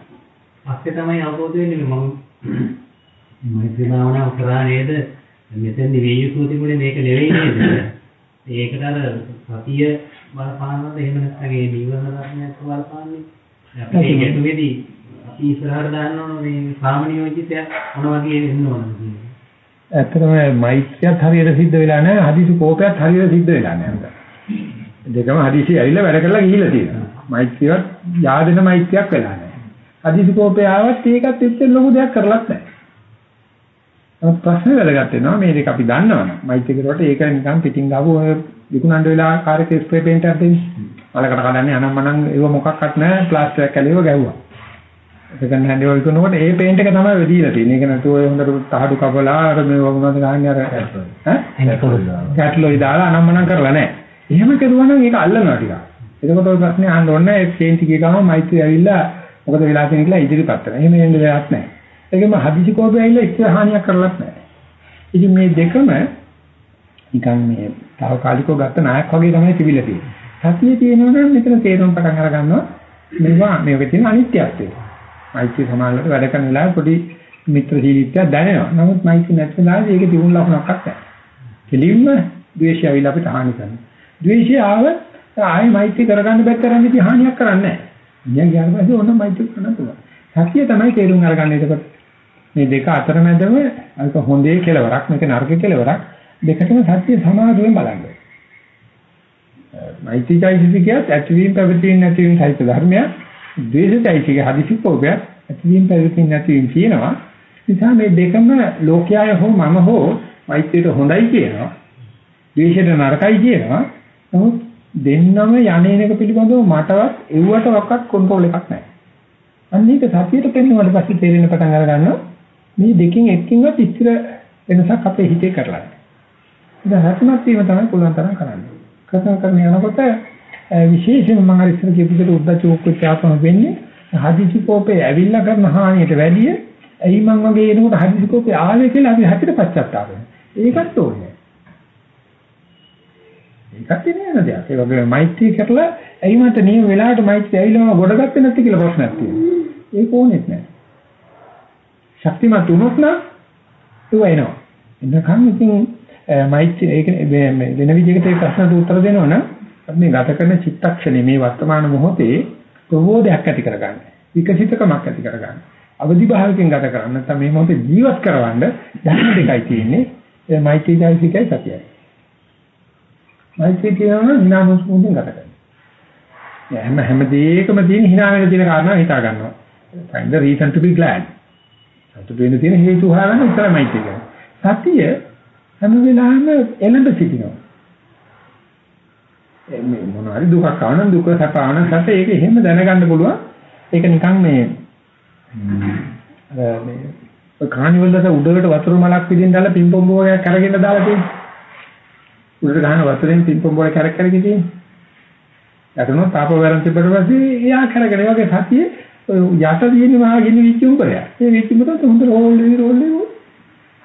පස්සේ තමයි අවබෝධ වෙන්නේ මම මෛත්‍රී භාවනාව කරා නේද? මෙතෙන් නිවිය යුතු තිබුණේ මේක නෙවෙයි නේද? ඒකට අර සතිය බලපානවද එහෙම නැත්නම් ඒ නීවරණ ධර්මයක් බලපාන්නේ? අපි ගැටුවේදී අපි ඉස්සරහට දාන්න ඕන මේ සාමනියෝජිතය මොන වගේ වෙන්න ඕනද කියන්නේ. ඇත්තටම මෛත්‍රියත් හරියට සිද්ධ වෙලා නැහැ හදිසි කෝපයත් හරියට සිද්ධ වෙලා නැහැ. දෙකම හදිසි ඇවිල්ලා වැඩ කරලා ගිහිල්ලා තියෙනවා. මෛත්‍රියත් yaadena මෛත්‍රියක් වෙලා නැහැ. හදිසි කෝපය ආවත් ඒකත් එච්චර ලොකු දෙයක් කරලත් නැහැ. නමුත් ප්‍රශ්නේ වැදගත් වෙනවා මේ දෙක අපි දන්නවනේ. මෛත්‍රී කරුවට ඒක නිකන් පිටින් ගාපු ඔය විකුණන්න වෙලා කාර්යක ස්ප්‍රේ පේන්ට් එකක් දෙන්නේ. මලකට කඩන්නේ අනම්මනම් ඒව මොකක්වත් නැහැ ප්ලාස්ටර් එකක් කැලේව ගැහුවා. සෙකන්ඩ් හෑන්ඩ් ඒවා විකුණනකොට ඒ පේන්ට් එක තමයි වෙදීලා තියෙන්නේ. ඒක නැතුව ඔය හොඳට තහඩු කපලා අර මේ වගුණාද ගහන්නේ අර ඈ කැට්ලොයි දාලා අනම්මනම් කරලා නැහැ. එහෙම කරුවා නම් ඒක අල්ලනවා ටිකක්. එතකොට ඔය ප්‍රශ්නේ අහන්න ඕනේ ඒ පේන්ට් එකේ ගාම මෛත්‍රී ඇවිල්ලා මොකද වෙලා තියෙන්නේ කියලා ඉදිරිපත් කරනවා. එහෙම වෙන්න දෙයක් නැහැ. ඒකම හදිසි කෝපය ඇවිල්ලා ඉස්සර හානියක් කරලත් නැහැ. ඉතින් මේ දෙකම නිකන් මේ తాවකාලිකව ගත්ත නායක වගේ තමයි තිබිලා තියෙන්නේ. සතිය තියෙනවා නම් මෙතන තේරුම් පටන් අර ගන්නවා මේවා මේකේ තියෙන අනිත්‍යත්වය. මෛත්‍රී සමානලට වැඩ කරන වෙලාවේ පොඩි මිත්‍රශීලීත්වයක් දැනෙනවා. නමුත් මෛත්‍රී නැති වෙලාවේ ඒකේ තිබුණු ලකුණක් නැහැ. කෙලින්ම ද්වේෂය ඇවිල්ලා අපිට හානි කරනවා. ද්වේෂය ආව ආයේ මෛත්‍රී කරගන්න බැත්තරන් ඉතින් හානියක් කරන්නේ නැහැ. ඉතින් ඊට පස්සේ ඕන මෛත්‍රී කරන්න පුළුවන්. සතිය තමයි තේරුම් අරගන්න. එතකොට මේ දෙක අතරමැදම අල්ප හොඳේ කෙලවරක් මේක නරක කෙලවරක් දෙකටම සත්‍ය සමාධියෙන් බලන්න. මෛත්‍රීයිසිකයත් ඇතිවීම පැවතීම නැතිවීම සහිත ධර්මයක්. ද්වේෂයිසික හදිසිකෝපයක් ඇතිවීම පැවතීම නැතිවීම කියනවා. නිසා මේ දෙකම ලෝකයාය හෝ මම හෝ මෛත්‍රියට හොඳයි කියනවා. ද්වේෂයට නරකයි කියනවා. නමුත් දෙන්නම යන්නේනක පිළිබඳව මටවත් එව්වට වක්වත් කන්ට්‍රෝල් එකක් නැහැ. අන්න ඒක සතියට පෙන්වුවාට පස්සේ තේරෙන පටන් අර ගන්නවා මේ දෙකෙන් එකකින්වත් ඉස්තර වෙනසක් අපේ හිතේ කරලා නැහැ. ඒක හසුනත් වීම තමයි පුළුවන් තරම් කරන්නේ. කතා කරන යනකොට විශේෂයෙන්ම මම අර ඉස්සර කියපු විදිහට උද්දච්ච උක්කුච්චාපම වෙන්නේ හදිසි කෝපේ ඇවිල්ලා කරන හානියට වැඩිය ඇයි මං වගේ එනකොට හදිසි කෝපේ ආවේ කියලා අපි හිතට පච්චත්තාප වෙනවා. ඒකත් ඕනේ. ඒකත් නේද දෙයක්. ඒ වගේ මෛත්‍රී කරලා ඇයි මට නියම වෙලාවට මෛත්‍රී ඇවිල්ලා මම ගොඩගත්තේ නැති කියලා ප්‍රශ්නයක් තියෙනවා. ඒක ඕනෙත් නැහැ. ශක්තිමත් වුණොත් නම් ඒ වෙනවා. එනකන් ඉතින් මෛත්‍රී ඒක වෙන විදිහකට ඒ ප්‍රශ්නට උත්තර දෙනවා නම් අපි මේ ගත කරන චිත්තක්ෂණේ මේ වර්තමාන මොහොතේ ප්‍රබෝධයක් ඇති කරගන්න. විකසිතකමක් ඇති කරගන්න. අවදි භාවයෙන් ගත කරන්න නැත්නම් මේ මොහොතේ ජීවත් කරවන්න ධර්ම දෙකයි තියෙන්නේ. ඒ මෛත්‍රී ධෛර්යිකයි සතියයි. මෛත්‍රී කියනවා විනාමස්මුදෙන් ගත කරන්න. හැම හැම දෙයකම තියෙන hina වෙන තියෙන කාරණා හිතා ගන්නවා. find the reason to be glad. සතුට වෙන්න තියෙන හේතු හොයාගන්න උත්තරමයි කියන්නේ. සතිය හැම වෙලාවෙම එළඹ සිටිනවා. මේ මොන හරි දුකක් ආවනම් දුක සැප ආවනම් සැප ඒක එහෙම දැනගන්න පුළුවන්. ඒක නිකන් මේ අර මේ කානිවල් වල උඩට වතුර මලක් විදිහින් දාලා පිම්පොම් බෝයක් අරගෙන දාලා තියෙන්නේ. උඩට ගහන වතුරෙන් පිම්පොම් බෝල කැරක් කරගෙන තියෙන්නේ. යටනෝ තාප වරන් තිබ්බට පස්සේ එයා කරගෙන වගේ සතියේ යට තියෙන මහා ගිනි විච්ච උඹරයක්. ඒ විච්ච උඹට හොඳ රෝල් වෙවි රෝල් වෙවි.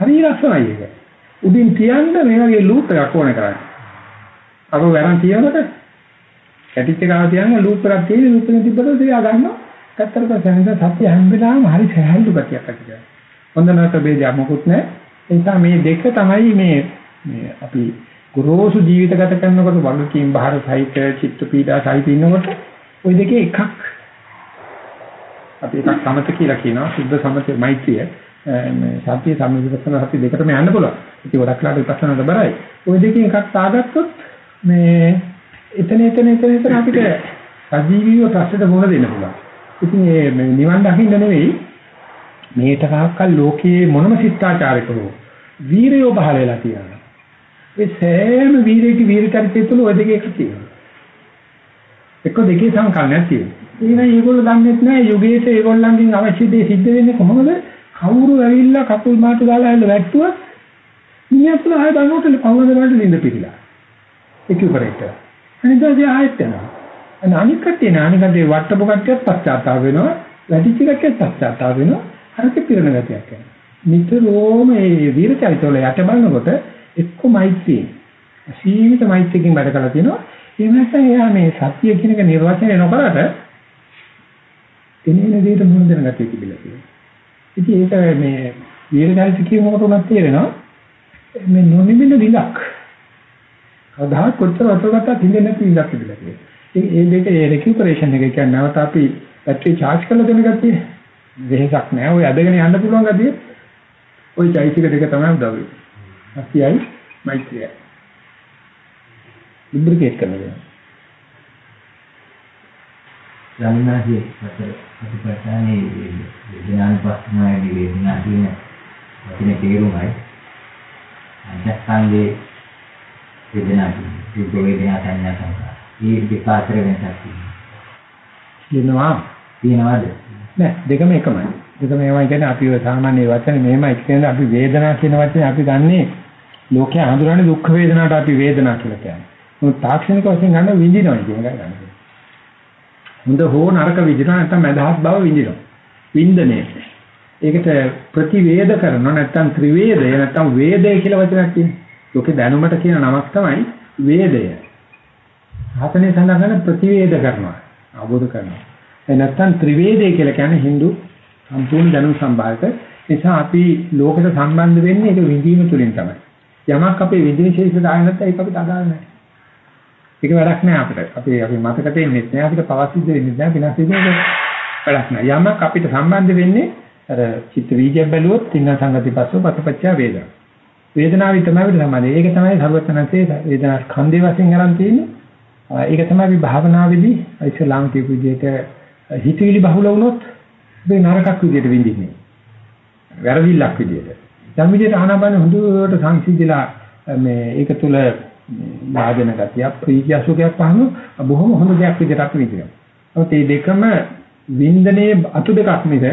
හරි ලස්සනයි ඒක. උඩින් තියන්න මේ වගේ ලූප් එකක් ඕන කරන්නේ. අප වරන් තියනකොට කැටිච්ච ගාව තියන්න ලූප් එකක් තියෙන ලූප් එකෙන් තිබ්බට තියා ගන්නවා. කතරක සෙන්ද සත්‍ය හැම වෙලාවෙම හරි සහැල්ලු ගතියක් ඇති කරනවා. හොඳ නැත බේදයක් මොකුත් නැහැ. ඒ නිසා මේ දෙක තමයි මේ මේ අපි ගොරෝසු ජීවිත ගත කරනකොට වගකීම් බහර සහිත චිත්ත පීඩා සහිත ඉන්නකොට ওই දෙකේ එකක් අපි එකක් සමත කියලා කියනවා සුද්ධ සමතේ මෛත්‍රිය මේ සත්‍ය සම්මිදස්සන සත්‍ය දෙකටම යන්න පුළුවන්. ඉතින් ගොඩක් ලාට විපස්සනාට බරයි. ওই දෙකෙන් එකක් තාගත්තොත් මේ එතන එතන එතන එතන අපිට සජීවීව ප්‍රශ්නට මුහුණ දෙන්න පුළුවන්. ඉතින් මේ නිවන් දකින්න නෙවෙයි මේට කහක්කල් ලෝකයේ මොනම ශිෂ්ටාචාරකෝ වීරයෝ පහල වෙලා තියෙනවා. ඒ සෑම වීරයෙක් වීරචරිතය තුළ ඔය දෙක එකතු තියෙනවා. එක්ක දෙකේ සංකල්පයක් තියෙනවා. එහෙනම් ඒගොල්ලෝ දන්නේ නැහැ යුගයේට ඒගොල්ලන්ගෙන් අවශ්‍ය දේ සිද්ධ වෙන්නේ කොහොමද? කවුරු ඇවිල්ලා කකුල් මාට්ටු දාලා ඇල්ල වැට්ටුවා. මිනිහත් ආයෙ බලනකොට පවුල වලට ලින්ද පිළිලා. එකියුපරේටර්. අනිදාදී ආයෙත් යනවා. අන අනික් කට්ටිය නේ අනික් කට්ටිය වට්ටපු කට්ටියත් පස්චාත්තාප වෙනවා. වැඩිච කට්ටියත් පස්චාත්තාප වෙනවා. අරක පිරණ ගතියක් යනවා. නිතරම මේ වීර චරිතවල යට බලනකොට එක්ක මෛත්‍රිය. සීමිත මෛත්‍රියකින් වැඩ කරලා තියෙනවා. ඒ නිසා එයා මේ සත්‍ය කියන එක නිර්වචනය නොකරට එනින දෙයට මුහුණ දෙන ගැතිය තිබිලා තියෙනවා. ඉතින් ඒක මේ වීරචරිත කියනකොට උනත් තේරෙනවා මේ නොනිමින විලක්. කවදා කොච්චර වතුරකට හින්දෙන්නේ නැති විලක් තිබිලා තියෙනවා. ඉතින් ඒ දෙක ඒ රිකියුපරේෂන් එක කියන්නේ නැවත අපි බැටරි charge කරලා දෙන ගැතිය. වෙහසක් නැහැ. ඔය අදගෙන යන්න පුළුවන් ගැතිය. ওই චෛසික දෙක තමයි උදව් වෙන්නේ. අසියයි මෛත්‍රියයි. ඉබ්‍රිකේට් කරනවා. ළමනාගේ අතර ප්‍රතිපත්තනේ වේදනානුපස්සනාවේ වේදනා කියන වචනේ තේරුමයි අන්‍යස්කන්ධේ වේදනා කියන වේදනා සංඥා සංකාර. මේ දෙක අතර වෙනසක් තියෙනවා. තියෙනවද? නෑ දෙකම එකමයි. දෙකම ඒවා කියන්නේ අපි සාමාන්‍ය වචනේ මෙහෙමයි කියන්නේ අපි වේදනා කියන වචනේ අපි ගන්නේ ලෝකයේ හඳුනන්නේ දුක් වේදනාවට අපි වේදනා කියලා කියන්නේ. මොකද තාක්ෂණික වශයෙන් ගන්න විඳිනවා කියන එකයි ගන්න. හොඳ හෝ නරක විඳිනවා නැත්නම් මදහත් බව විඳිනවා. වින්දනය. ඒකට ප්‍රතිවේද කරනවා නැත්නම් ත්‍රිවේදය නැත්නම් වේදය කියලා වචනයක් තියෙනවා. ලෝකේ දැනුමට කියන නමක් තමයි වේදය. හතනේ සඳහන් කරන ප්‍රතිවේද කරනවා. අවබෝධ කරනවා. ඒ නැත්නම් ත්‍රිවේදය කියලා කියන්නේ Hindu සම්පූර්ණ දැනුම් සම්භාරක. නිසා අපි ලෝකෙට සම්බන්ධ වෙන්නේ ඒක විඳීම තුලින් තමයි. යමක් අපේ විඳින ශේෂ දාය නැත්නම් ඒක අපිට අදාළ නැහැ. ඒක වැඩක් නෑ අපිට. අපි අපි මතක තෙන්නේ නැහැ අපිට පවස්සිද්ධ වෙන්නේ නැහැ විනාශ වෙන්නේ වැඩක් නෑ. යමක් අපිට සම්බන්ධ වෙන්නේ අර චිත්ත වීජය බැලුවොත් තින්න සංගති පස්සෝ පතපච්චා වේදනා. වේදනාවයි තමයි අපිට සම්බන්ධ. ඒක තමයි සර්වඥාන්සේ වේදනා ස්කන්ධය වශයෙන් අරන් තියෙන්නේ. ඒක තමයි අපි භාවනාවේදී ඉස්ලාම් කියපු විදිහට හිතවිලි බහුල වුණොත් මේ නරකක් විදිහට විඳින්නේ. වැරදිල්ලක් විදිහට. දැන් විදිහට ආනාපාන හොඳට සංසිඳිලා මේ ඒක තුල වාදන ගතිය ප්‍රීති අසුඛයක් පහම බොහොම හොඳ දෙයක් විදිහට අපි විඳිනවා. නමුත් මේ දෙකම වින්දනයේ අතු දෙකක් මිස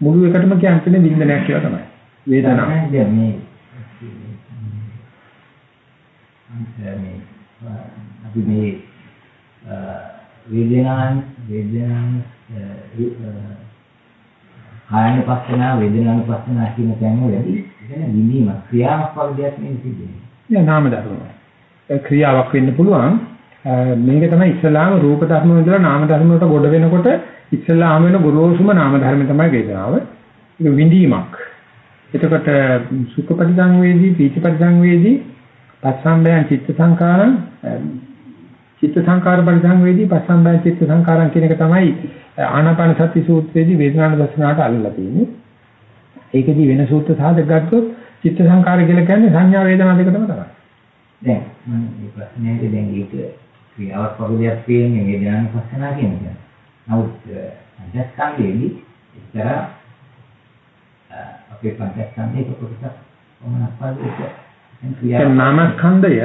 මුළු එකටම කියන්නේ වින්දනයක් කියලා තමයි. වේදනාව. මේ මේ අපි මේ වේදනාන් වේදනාන් කායන පස්සනා වේදනාන පස්සනා කියන තැන් වලදී එතන විඳීම ක්‍රියාවක් වගේ දෙයක් නෙවෙයි සිදුවෙන්නේ. නෑ නාම ධර්ම. ක්‍රියාවක් වෙන්න පුළුවන්. මේක තමයි ඉස්ලාම රූප ධර්ම වල නාම ධර්ම වලට ගොඩ වෙනකොට ඉස්ලාම වෙන ගොරෝසුම නාම ධර්ම තමයි වේදනාව. ඒක විඳීමක්. එතකොට සුඛ පරිසංවේදී, පීති පරිසංවේදී, පස්සම්බයන් චිත්ත සංකාරං, චිත්ත සංකාර පරිසංවේදී, පස්සම්බයන් චිත්ත සංකාරං කියන එක තමයි ආනාපාන සති සූත්‍රයේදී වේදනාන දර්ශනාවට අල්ලලා තියෙන්නේ. ඒකෙදි වෙන සූත්‍ර සාධක ගත්තොත් චිත්ත සංකාර කියලා කියන්නේ සංඥා වේදනා දෙකම තමයි. දැන් මම මේ ප්‍රශ්නේදී දැන් ඒක ක්‍රියාවක් වගේ දෙයක් තියෙන්නේ මේ ඥාන පස්සනා කියන එක. නමුත් පංචස්කන්ධයේදී ඉතර අපේ පංචස්කන්ධයක කොටසක් කොහොමද පාදේක නාමස්කන්ධය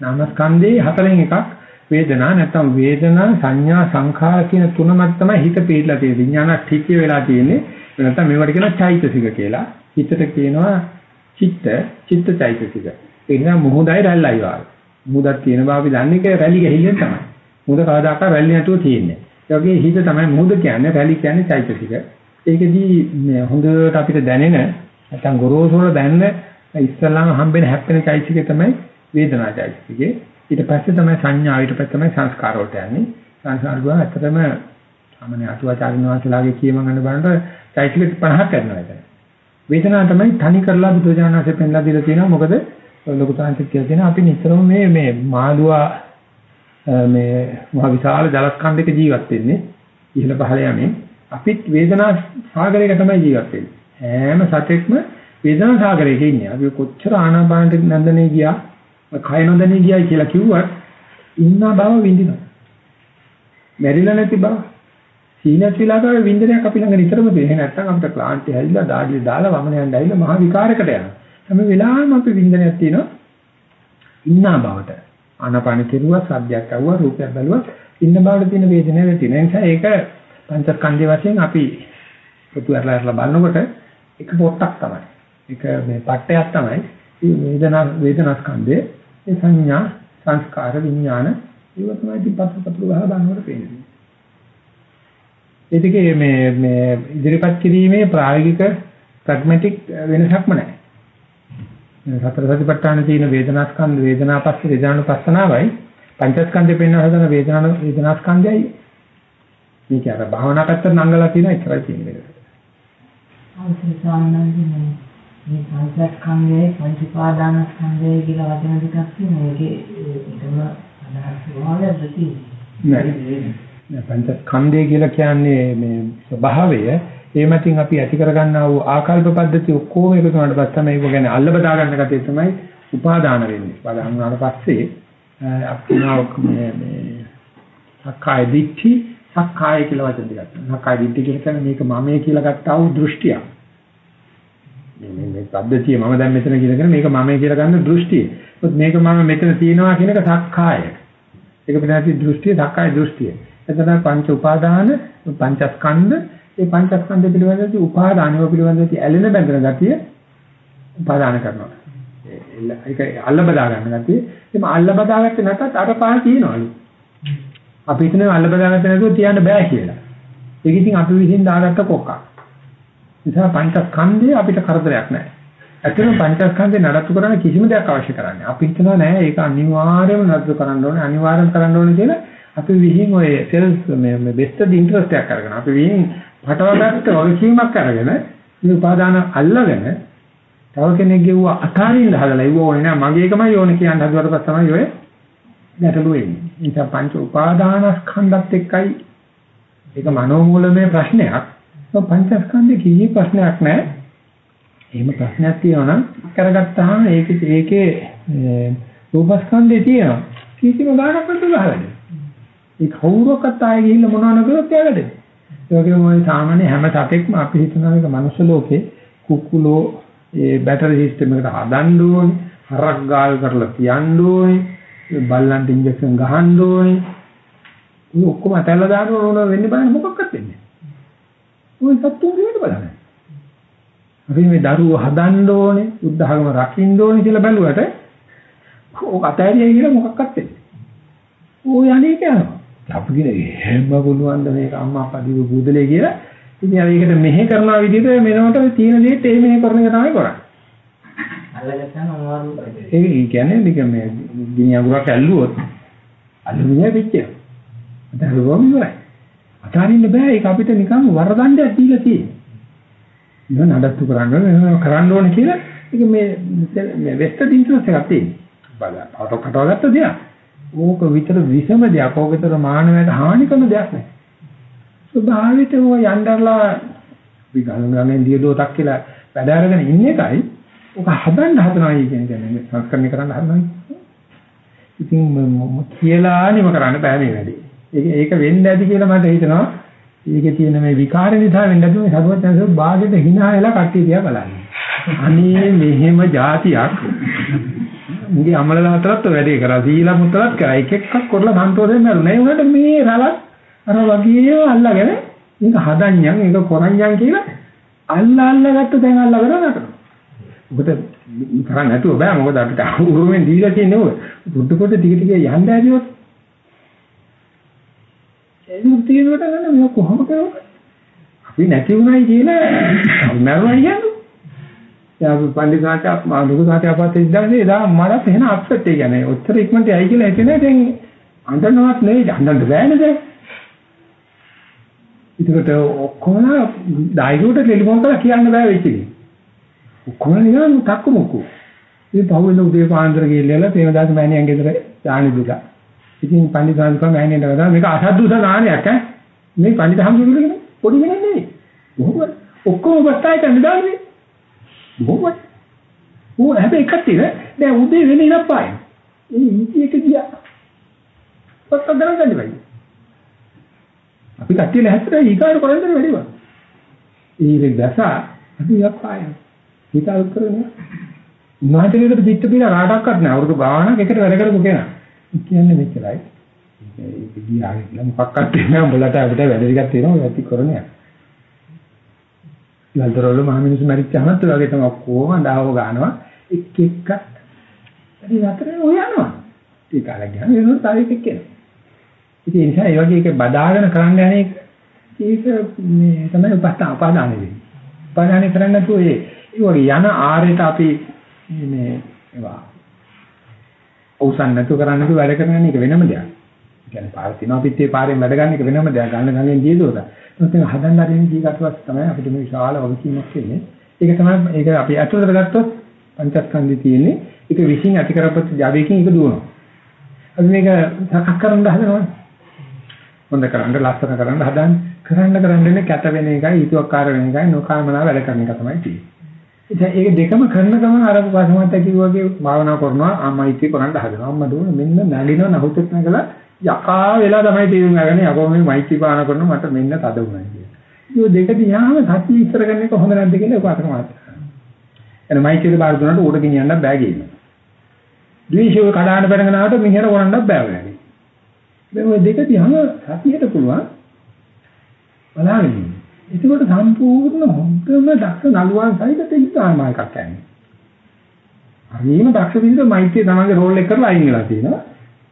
නාමස්කන්ධේ හතරෙන් එකක් වේදනා නැත්නම් වේදනා සංඥා සංඛාර කියන තුනම තමයි හිත පිළිලා තියෙන්නේ. විඥාන ඨිතිය වෙලා තියෙන්නේ. නැත්නම් මේවට කියනවා චෛතසික කියලා. හිතට කියනවා චිත්ත චිත්ත චෛතසික. ඒ නිසා මුහුදයි රැල්ලයි වාගේ. මුහුදක් තියෙන බව අපි දන්නේ ඒක රැලි ගහිල්ලෙන් තමයි. මුහුද කවදාකවත් රැලි නැතුව තියෙන්නේ. ඒ වගේ හිත තමයි මුහුද කියන්නේ රැලි කියන්නේ චෛතසික. ඒකෙදී හොඳට අපිට දැනෙන නැත්නම් ගොරෝසුර දැනෙන ඉස්සල්ලාම හම්බෙන හැප්පෙන චෛතසිකය තමයි වේදනා චෛතසිකේ. ඊට පස්සේ තමයි සංඥා ඊට පස්සේ තමයි සංස්කාර වලට යන්නේ. සංස්කාර ගුණ ඇත්තටම සාමාන්‍ය අතුවාචාරින් වහන්සේලාගේ කියමන් ගන්න බලනකොට චෛතසික 50ක් කරනවා ඒක. වේදනාව තමයි තනි කරලා බුදුජානනාංශයෙන් පෙන්ලා දීලා තියෙනවා මොකද ලොකු තාන්තික කියලා තියෙනවා අපි නිතරම මේ මේ මාළුවා මේ මහ විශාල ජලස්කන්ධයක ජීවත් වෙන්නේ. ඉහළ පහළ යන්නේ. අපිත් වේදනා සාගරයක තමයි ජීවත් වෙන්නේ. හැම සතෙක්ම වේදනා සාගරයක ඉන්නේ. අපි කොච්චර ආනාපානට නන්දනේ ගියා කය නොදැනී ගියයි කියලා කිව්වත් ඉන්න බව විඳිනවා. මැරිලා නැති බව. සීනත් විලාකාවේ වින්දනයක් අපි ළඟ නිතරම තියෙන නැත්නම් අපිට ක්ලාන්ටි හැදිලා දාඩිය දාලා වමන යන්න ඇවිල්ලා මහා විකාරයකට යනවා. හැම වෙලාවෙම අපි වින්දනයක් තියෙනවා. ඉන්නා බවට. ආනාපාන කෙරුවා සද්දයක් ඇහුවා රූපයක් බැලුවා. ඉන්න බවට තියෙන වේදනාව තියෙන නිසා ඒක පංචස්කන්ධය වශයෙන් අපි පොතු අරලා බලනකොට එක පොට්ටක් තමයි. ඒක මේ පට්ටයක් තමයි. මේ වේදනා වේදනා ස්කන්ධය ඒ සංඥා සංස්කාර විඥාන ඒව තමයි ඉතින් පස්සට පතුරු ගහලා බලනකොට පේන්නේ. ඒ දෙකේ මේ මේ ඉදිරිපත් කිරීමේ ප්‍රායෝගික ප්‍රැග්මැටික් වෙනසක්ම නැහැ. සතර සතිපට්ඨාන තියෙන වේදනාස්කන්ධ වේදනාපස්ස වේදනානුපස්සනාවයි පංචස්කන්ධය පෙන්වන හදන වේදනාන වේදනාස්කන්ධයයි මේක අර භාවනා පැත්තට නංගලා තියෙන එකයි තියෙන්නේ. අවසන් ස්වාමීන් වහන්සේ මේ පංචස්කන්ධයයි පංච උපාදානස්කන්ධයයි කියලා වචන දෙකක් තියෙනවා. ඒකේ එකම අදහස් වලද තියෙන්නේ. නෑ. පංචස්කන්ධය කියලා කියන්නේ මේ ස්වභාවය ඒ මතින් අපි ඇති කරගන්නා වූ ආකල්ප පද්ධති ඔක්කොම එකතු වුණාට පස්සේ තමයි ඒක ගැන අල්ල බදා ගන්න කතිය තමයි උපාදාන වෙන්නේ. බදාන වුණාට පස්සේ අපිනාව මේ මේ සක්කාය දිට්ඨි සක්කාය කියලා වචන දෙකක්. සක්කාය දිට්ඨි කියන්නේ මේක මමයේ කියලා ගත්තා වූ දෘෂ්ටියක්. මේ මේ පද්ධතිය මම දැන් මෙතන කියලාගෙන මේක මමයි කියලා ගන්න දෘෂ්ටිය. ඒත් මේක මම මෙතන තියනවා කියන එක සක්කාය. ඒක පිටාති දෘෂ්ටිය සක්කාය දෘෂ්ටිය. එතන පංච උපාදාන පංචස්කන්ධ ඒ පංචස්කන්ධ පිළිබඳව උපාදානව පිළිබඳව ඇලෙන බැඳෙන ගතිය උපාදාන කරනවා. ඒක අල්ල බදා ගන්න ගතිය. එහම අල්ල බදාගත්තේ නැත්නම් අර පහ තියෙනවලු. අපි හිතනවා අල්ල බදාගත්තේ නැතුව තියන්න බෑ කියලා. ඒක ඉතින් අපි විසින් දාගත්ත කොක්කක්. නිසා පංචස්කන්ධය අපිට කරදරයක් නැහැ. ඇත්තටම පංචස්කන්ධේ නඩත්තු කරන්න කිසිම දෙයක් අවශ්‍ය කරන්නේ. අපි හිතනවා නෑ ඒක අනිවාර්යයෙන්ම නඩත්තු කරන්න ඕනේ අනිවාර්යයෙන් කරන්න ඕනේ කියලා අපි විහිං ඔය සෙල්ස් මේ මේ බෙස්ට් ඉන්ටරෙස්ට් එකක් අරගෙන අපි විහිං පටවගත්ත වගකීමක් අරගෙන මේ උපාදාන අල්ලගෙන තව කෙනෙක් ගෙව්ව අතාරින්න හදලා ඉව ඕනේ නෑ මගේ එකමයි ඕනේ කියන හදුවට පස්ස තමයි ඔය ගැටලුව එන්නේ. ඒ නිසා පංච උපාදානස්කන්ධත් එක්කයි ඒක මනෝමූලමය ප්‍රශ්නයක්. පංචස්කන්ධේ කිසි ප්‍රශ්නයක් නැහැ. එහෙම ප්‍රශ්නයක් තියෙනවා නම් කරගත්තාම ඒකේ ඒකේ රූපස්කන්ධේ තියෙනවා. කිසිම ගානක් නැතුව ගහලා. ඒ කවුරක්වත් ආයෙ ගිහිල්ලා මොනව නකරත් යාගද? ඒ වගේම ওই සාමාන්‍ය හැම සතෙක්ම අපි හිතනවා මේක මනුස්ස ලෝකේ කුකුලෝ ඒ බැටරි සිස්ටම් එකට හදන්න ඕනේ, හරක් ගාල් කරලා තියන්න ඕනේ, බල්ලන්ට ඉන්ජෙක්ෂන් ගහන්න ඕනේ. මේ ඔක්කොම අතල්ලා දාන ඕන වෙන්නේ බලන්න මොකක්වත් වෙන්නේ නැහැ. ওই සත්තුන් දෙයට බලන්න. අපි මේ දරුවෝ හදන්න ඕනේ, බුද්ධ ධර්ම රකින්න ඕනේ කියලා බැලුවට ඕක අතෑරියයි කියලා මොකක්වත් වෙන්නේ. ඕය අනේක යනවා. අපි කියන හැම පුළුවන් ද මේක අම්මා අප්පා දීපු බුදලේ කියලා. ඉතින් අර ඒකට මෙහෙ කරනා විදිහට මෙනවට තියෙන දේත් ඒ මෙහෙ කරන එක තමයි කරන්නේ. අල්ලගත්තාම අමාරු ඒ කියන්නේ නික මේ ගිනි අඟුරක් ඇල්ලුවොත් අලුමිනිය පිටිය. අතහරුවම ඉවරයි. අතාරින්න බෑ ඒක අපිට නිකන් වරදණ්ඩයක් දීලා තියෙන්නේ. නේද නඩත්තු කරන්න කරන්න ඕනේ කියලා ඒක මේ මේ වෙස්ට් ඉන්ට්‍රස් එකක් තියෙනවා. බලන්න අතෝ කටව ගත්ත දෙයක්. ඕක විතර විසම දෙයක්. ඕක විතර මානවයට හානිකම දෙයක් නෑ. ස්වභාවිත ඔය යnderලා විගණනගෙන දියදෝතක් කියලා වැඩ අරගෙන ඉන්න එකයි ඕක හදන්න හදනවා කියන කියන්නේ සංස්කරණය කරන්න හදනවා. ඉතින් කියලා නිම කරන්න බෑ මේ වැඩේ. ඒක ඒක වෙන්න ඇති කියලා මට හිතෙනවා. ඒකේ තියෙන මේ විකාර නිසා වෙන්න ඇති මේ සරුවත් යනසෝ බාගෙට hina වෙලා කට්ටිය දිහා බලන්නේ. අනේ මෙහෙම જાතියක් මුගේ අමලලා හතරත් වැඩේ කරා සීලා මුතරත් කරා එක එකක් කරලා සන්තෝෂයෙන් මරුනේ උනට මේ රලක් අර වගේම අල්ලගෙන මේක හදන්යන් මේක කොරන්යන් කියලා අල්ල අල්ලගත්ත දැන් අල්ලගෙන නටනවා. ඔබට කරන්න නැතුව බෑ මොකද අපිට උරුමෙන් දීලා තියෙන්නේ ඔය. පොඩ පොඩ ටික ටික යන්න ඇදියොත් ඒක තියෙනකොට ගන්න මේ කොහොම කරන්නේ? අපි නැති උනායි කියලා මරුණා කියන්නේ. යා පඬිසාට මා ලොකු සාට අපත් ඉඳන්නේ එදා මරත් එහෙන අප්සෙට් එක කියන්නේ. ඔච්චර ඉක්මනට ඇයි කියලා හිතන්නේ දැන් අඬනවත් නෙවෙයි අඬන්න බෑනේ දැන්. ඒකට ඔක්කොම ඩයිගෝට ටෙලිෆෝන් කරලා කියන්න බෑ වෙච්ච දේ. ඔක්කොම නිකන් තක්කු මුක්කු. ඉතින් පහුවෙන උදේ පාන්දර ගිහිල්ලා ප්‍රේමදාස මෑණියන් ගෙදර දානි දුලා. ඉතින් පණ්ඩිත සාන්තුකම මෑණියන්ට ගත්තා මේක අසද්දුස නානයක් ඈ. මේ පණ්ඩිත හම්බුනේ පොඩි වෙනන්නේ නෙවෙයි. බොහොම ඔක්කොම බස්තායි කන්නේ දාන්නේ. බොහොම. ඌ හැබැයි එකක් තියෙන. දැන් උදේ වෙන ඉනක් පායි. ඒ ඉති එක ගියා. පස්ස දරගන්න බැරි. අපි කට්ටිය ලැහැත්තට ඊකාර කරන්නේ වැඩිව. ඊරේ දැස අපි යක් පායන. හිතාල් කරන්නේ. උන්වහන්සේලට පිට පිට රාඩක්වත් නෑ. අවුරුදු ගාණක් එකට වැඩ කරපු කෙනා. කියන්නේ මෙච්චරයි. ඒක ගියාගේ කියලා මොකක්වත් නෑ. උඹලට අපිට වැඩ ටිකක් තියෙනවා. ඇති කරන්නේ. ලල්තරවල මහ මිනිස්සු මැරිච්චාමත් ඒ වගේ තමයි කොහොම දාව ගන්නවා. එක් එක්ක වැඩි නතරේ ඔය යනවා. ඒ කාලේ ගියාම ඒක තව එකක් කියනවා. ඉතින් ඒ නිසා ඒ වගේ එක බදාගෙන කරන්න යන්නේ ඒක මේ තමයි උපස්ථා උපාදානෙ වෙන්නේ. උපාදානෙ කරන්නේ නැතුව ඒ ඒ වගේ යන ආරයට අපි මේ ඒවා අවසන් නැතුව කරන්න නැතුව වැඩ කරන එක වෙනම දෙයක්. ඒ කියන්නේ පාර තිනවා පිටේ පාරෙන් වැඩ ගන්න එක වෙනම දෙයක්. ගන්න ගන්නේ දීදෝද. ඒත් ඒක හදන්න හදන ජීවිතවත් තමයි අපිට මේ විශාල වගකීමක් වෙන්නේ. ඒක තමයි ඒක අපි ඇතුළට ගත්තොත් පංචස්කන්ධي තියෙන්නේ. ඒක විශ්ින් ඇති කරපත් ජාවයකින් ඒක දුවනවා. අපි මේක සකස් කරන්න හදනවා. හොඳ කරන්න ලස්සන කරන්න හදන්නේ කරන්න කරන්නේ කැත වෙන එකයි ඊතුවක්කාර වෙන එකයි නොකාමනා වැඩ කරන එක තමයි තියෙන්නේ. ඉතින් ඒක දෙකම කරන ගමන් අර පසමත් කිව්වාගේ භාවනා කරනවා අම්මයිති කරන්න හදනවා. අම්ම දුන්න මෙන්න නැගිනව නහුතෙත් නැගලා යකා වෙලා තමයි තේරුම් අරගෙන යකෝ මේ මෛත්‍රී පාන කරනවා මට මෙන්න තද වුණා කියලා. ඒ දෙක දිහාම සතිය ඉස්සර ගන්න එක හොඳ නැද්ද කියලා ඔක අතන මාත්. එන මෛත්‍රී බාර දුන්නාට උඩ ගෙනියන්න බෑ ගේන්න. ද්වේෂය කඩාන බැනගෙන ආවට මිනිහට කරන්නත් බෑ වෙන්නේ. දැන් ওই දෙක දිහාම සතියට පුළුවන් බලාගෙන ඉන්න. ඒකෝට සම්පූර්ණ හොඳම දක්ෂ නළුවන් සහිත තෙලිතාම එකක් යන්නේ. හරිම දක්ෂ විදිහට මෛත්‍රිය තමන්ගේ රෝල් එක කරලා අයින් වෙලා තියෙනවා.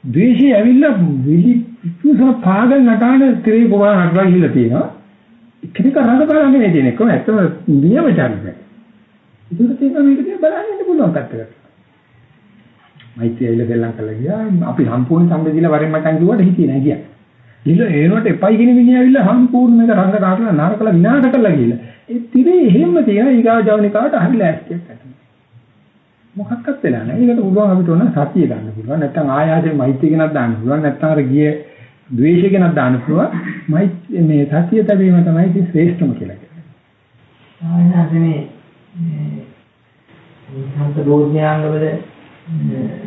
ද්වේෂය ඇවිල්ලා විලි පිටුසම පාගල් නටාන ත්‍රේ පොවා නටලා ගිහිල්ලා තියෙනවා. එකනික රඟපාලා නෙමෙයි තියෙන්නේ. කොහොම ඇත්තම නියම චරිතය. ඒකට තියෙන මේක දිහා බලන්න ඉන්න පුළුවන් පැත්තකට. මෛත්‍රිය ඇවිල්ලා දෙල්ලම් කරලා ගියා. අපි සම්පූර්ණ සම්බෙදිලා වරෙන් මචං කිව්වට හිතේ නැහැ ගියා. ගිහලා ඒනොට එපයි කියන මිනිහා ඇවිල්ලා සම්පූර්ණ මේක රංග කාටලා නරකලා විනාශ කරලා ගිහලා. ඒ තිරේ එහෙම තියෙන ඊගාව ජවනිකාවට හරි ලෑස්තියක් ඇති. මොකක්වත් වෙලා නැහැ. ඒකට පුළුවන් අපිට ඕන සතිය ගන්න පුළුවන්. නැත්නම් ආයාසයෙන් මෛත්‍රිය කෙනක් දාන්න පුළුවන්. නැත්නම් අර ගියේ ද්වේෂය කෙනක් දාන්න පුළුවන්. මෛත්‍රිය මේ සතිය තැබීම තමයි ඉතින් ශ්‍රේෂ්ඨම කියලා කියන්නේ. ආයනාදනේ මේ සම්ප බෝධ්‍යාංගවල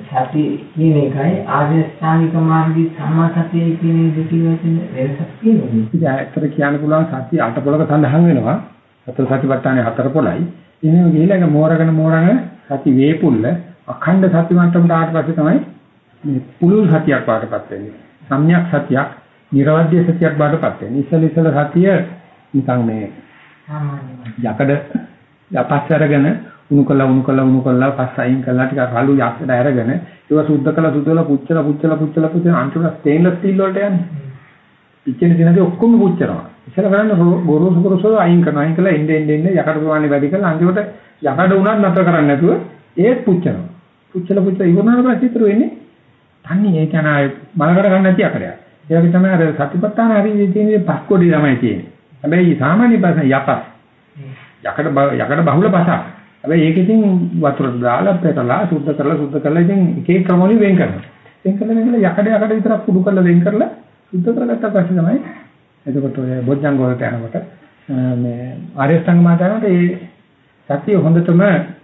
සති කියන එකයි ආර්ය ශ්‍රාණික මාර්ගී සම්මා සතිය කියන දෙකේ වශයෙන් වෙනසක් තියෙනවා. ඉතින් ඇත්තට කියන්න පුළුවන් සතිය අට පොලක සඳහන් වෙනවා. සතර සතිපට්ඨානේ හතර පොලයි. එහෙම ගිහිල්ලා ඒක මෝරගෙන මෝරගෙන සති වේපුල්ල අඛණ්ඩ සති මට්ටමට ආවට පස්සේ තමයි මේ පුළුල් සතියක් වාටපත් වෙන්නේ. සම්‍යක් සතියක්, නිර්වද්‍ය සතියක් වාටපත් වෙන්නේ. ඉස්සෙල් ඉස්සෙල් සතිය නිකන් මේ යකඩ යපස් අරගෙන උණු කළා උණු කළා උණු කළා පස්ස අයින් කළා ටික රළු යක්ෂට අරගෙන ඒක සුද්ධ කළා සුද්ධ කළා පුච්චලා පුච්චලා පුච්චලා පුච්චලා අන්තිමට ස්ටේන්ලස් ස්ටීල් වලට යන්නේ. පිච්චෙන දිනදී ඔක්කොම පුච්චනවා. ඉස්සර කරන්නේ ගොරෝසු ගොරෝසු අයින් කරනවා. අයින් කළා එන්නේ එන්නේ එන්නේ යකඩ ප්‍රමාණය වැඩි කරලා අන්තිමට යකඩ උනත් නැතර කරන්නේ නැතුව ඒත් පුච්චනවා. පුච්චලා පුච්චලා ඉවරනාට පස්සේ ඉතුරු වෙන්නේ තන්නේ ඒ කියන මලකට ගන්න නැති යකඩයක්. ඒ වගේ තමයි අර සතිපට්ඨාන හරිය තියෙන්නේ පස් කොටි තමයි තියෙන්නේ. හැබැයි සාමාන්‍ය භාෂා යපස්. යකඩ යකඩ බහුල භාෂා. හැබැයි ඒක ඉතින් වතුරට දාලා පෙරලා සුද්ධ කරලා සුද්ධ කරලා ඉතින් එක එක ක්‍රම වලින් වෙන් කරනවා. වෙන් කරලා මේකල යකඩ යකඩ විතරක් කුඩු කරලා වෙන් කරලා සුද්ධ කරගත්ත පස්සේ තමයි එතකොට ඔය බොජ්ජංග වලට යනකොට මේ ආර්යසංග මාතාවට ඒ සතිය හොඳටම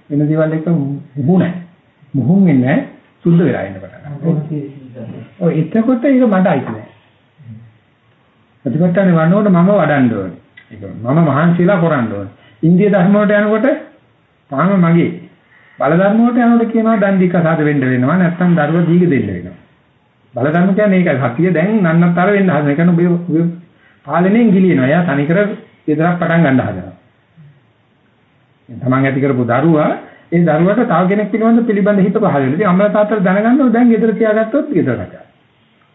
වෙන දේවල් එක මුහුණ මුහුන් වෙන්නේ සුද්ධ වෙලා ඉන්න පටන්. ඔය එතකොට ඒක මට අයිති නෑ. ප්‍රතිපත්තනේ වන්නකොට මම වඩන්න ඕනේ. ඒක මම මහන්සිලා කරන්න ඕනේ. ඉන්දිය ධර්ම වලට යනකොට තාම මගේ බල ධර්ම වලට යනකොට කියනවා දන් දීක සාද වෙන්න වෙනවා නැත්නම් දරුව දීග දෙන්න වෙනවා. බල ධර්ම කියන්නේ ඒකයි. සතිය දැන් නන්නතර වෙන්න හදන. ඒ කියන්නේ ඔබ පාලනයෙන් ගිලිනවා. එයා තනිකර විතරක් පටන් ගන්න හදනවා. තමන් ඇති කරපු දරුවා ඒ දරුවට තව කෙනෙක් පිළිබඳ පිළිබඳ හිත පහළ වෙනවා. ඉතින් අම්මලා තාත්තලා දැනගන්න ඕනේ දැන් ගෙදර තියාගත්තොත් ගෙදර රටා.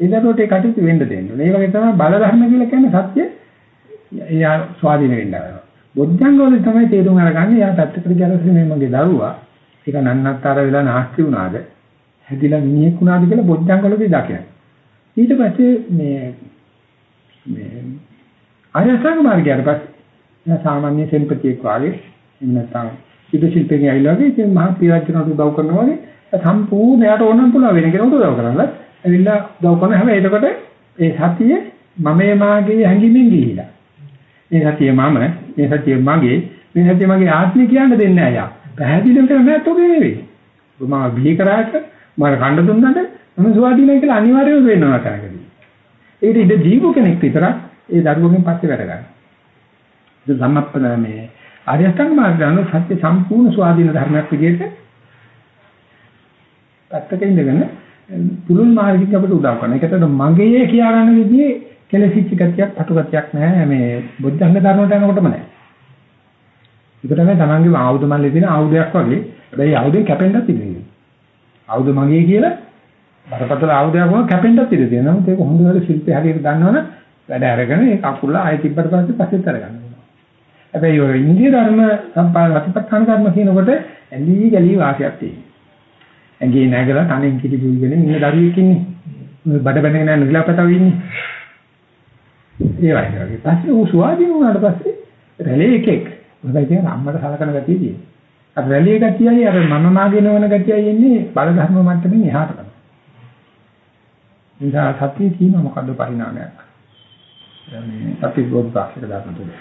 ඒ දරුවට ඒ කටයුතු වෙන්න දෙන්න ඕනේ. ඒ වගේ තමයි බල ධර්ම කියලා කියන්නේ සත්‍ය එයා ස්වාධීන වෙන්න ආවා. බොද්ධංග වල තමයි තේරුම් අරගන්නේ එයා පැත්තකට ගියරසේ මේ මගේ දරුවා ඒක නන්නත්තර වෙලා නාස්ති වුණාද හැදිලා මිනිහෙක් වුණාද කියලා බොද්ධංග වලදී දකිනවා. ඊට පස්සේ මේ මේ ආර්ය සංග මාර්ගයට පස්සේ සාමාන්‍ය සෙන්පතියෙක් වාගේ එහෙම නැත්නම් ඉද ශිල්පයෙන් ඇවිල්ලා වගේ ඉතින් මහා පියවචනට උදව් කරනවා වගේ සම්පූර්ණ යාට ඕනනම් පුළුවන් වෙන කෙනෙකුට උදව් කරන්නත් ඇවිල්ලා උදව් කරන හැම එතකොට ඒ සතිය මමයේ මාගේ හැඟීමෙන් ගිහිලා. මේ සතිය මම, මේ සතිය මගේ, මේ සතිය මගේ ආත්මය කියන්න දෙන්නේ නැහැ යා. පැහැදිලිව කරන්නේ නැත්නම් ඔබ නෙවෙයි. මම බිහි කරාට මම කණ්ඩ දුන්නට මම සුවාදීනයි කියලා අනිවාර්යයෙන්ම වෙනවා තරකදී. ඒකට ඉඳ දීපු කෙනෙක් විතරක් ඒ දරුවගෙන් පස්සේ වැඩ ගන්නවා. ඒ සම්මප්පන මේ ආර්ය අෂ්ටාංග මාර්ගයන සත්‍ය සම්පූර්ණ ස්වාධීන ධර්මයක් විදිහට පැත්තක ඉඳගෙන පුළුල් මාර්ගික අපිට උදව් කරනවා. ඒකට මගේ කියා ගන්න විදිහේ කෙලසිච්ච ගතියක්, පටු ගතියක් නැහැ මේ බුද්ධංග ධර්මයට යනකොටම නැහැ. ඒක තමයි තමන්ගේ ආයුධ මල්ලේ තියෙන ආයුධයක් වගේ. හැබැයි ආයුධෙන් කැපෙන්නත් ඉඩ තියෙනවා. ආයුධ මගේ කියලා බරපතල ආයුධයක් වුණා කැපෙන්නත් ඉඩ තියෙනවා. නමුත් ඒක හොඳට ශිල්පේ හරියට දන්නවනම් වැඩ අරගෙන ඒ කකුල ආයෙ තිබ්බට පස්සේ පස්සෙත් අරගන්න ඕනේ. හැබැයි ඔය ඉන්දිය ධර්ම සම්පාද රතිපත්තාන කර්ම කියනකොට ඇලි ගලි වාසියක් තියෙනවා. ඇඟේ නැගලා තනින් කිලි බුල්ගෙන ඉන්න දරුවෙක් ඉන්නේ. බඩ බැඳගෙන යන නිලාපතව ඉන්නේ. ඒ වගේ. පස්සේ ඌ සුවාදීන වුණාට පස්සේ රැළේ එකෙක්. මොකද ඉතින් අම්මට සලකන ගතිය තියෙන්නේ. අර රැළියේ ගතියයි අර මම මාගේ නොවන ගතියයි එන්නේ බල ධර්ම මට්ටමින් එහාට තමයි. ඉතින් සත්‍යයේ තියෙන මොකද්ද පරිණාමයක්? මේ අපි බෝධි පාක්ෂික ධර්ම තුනේ.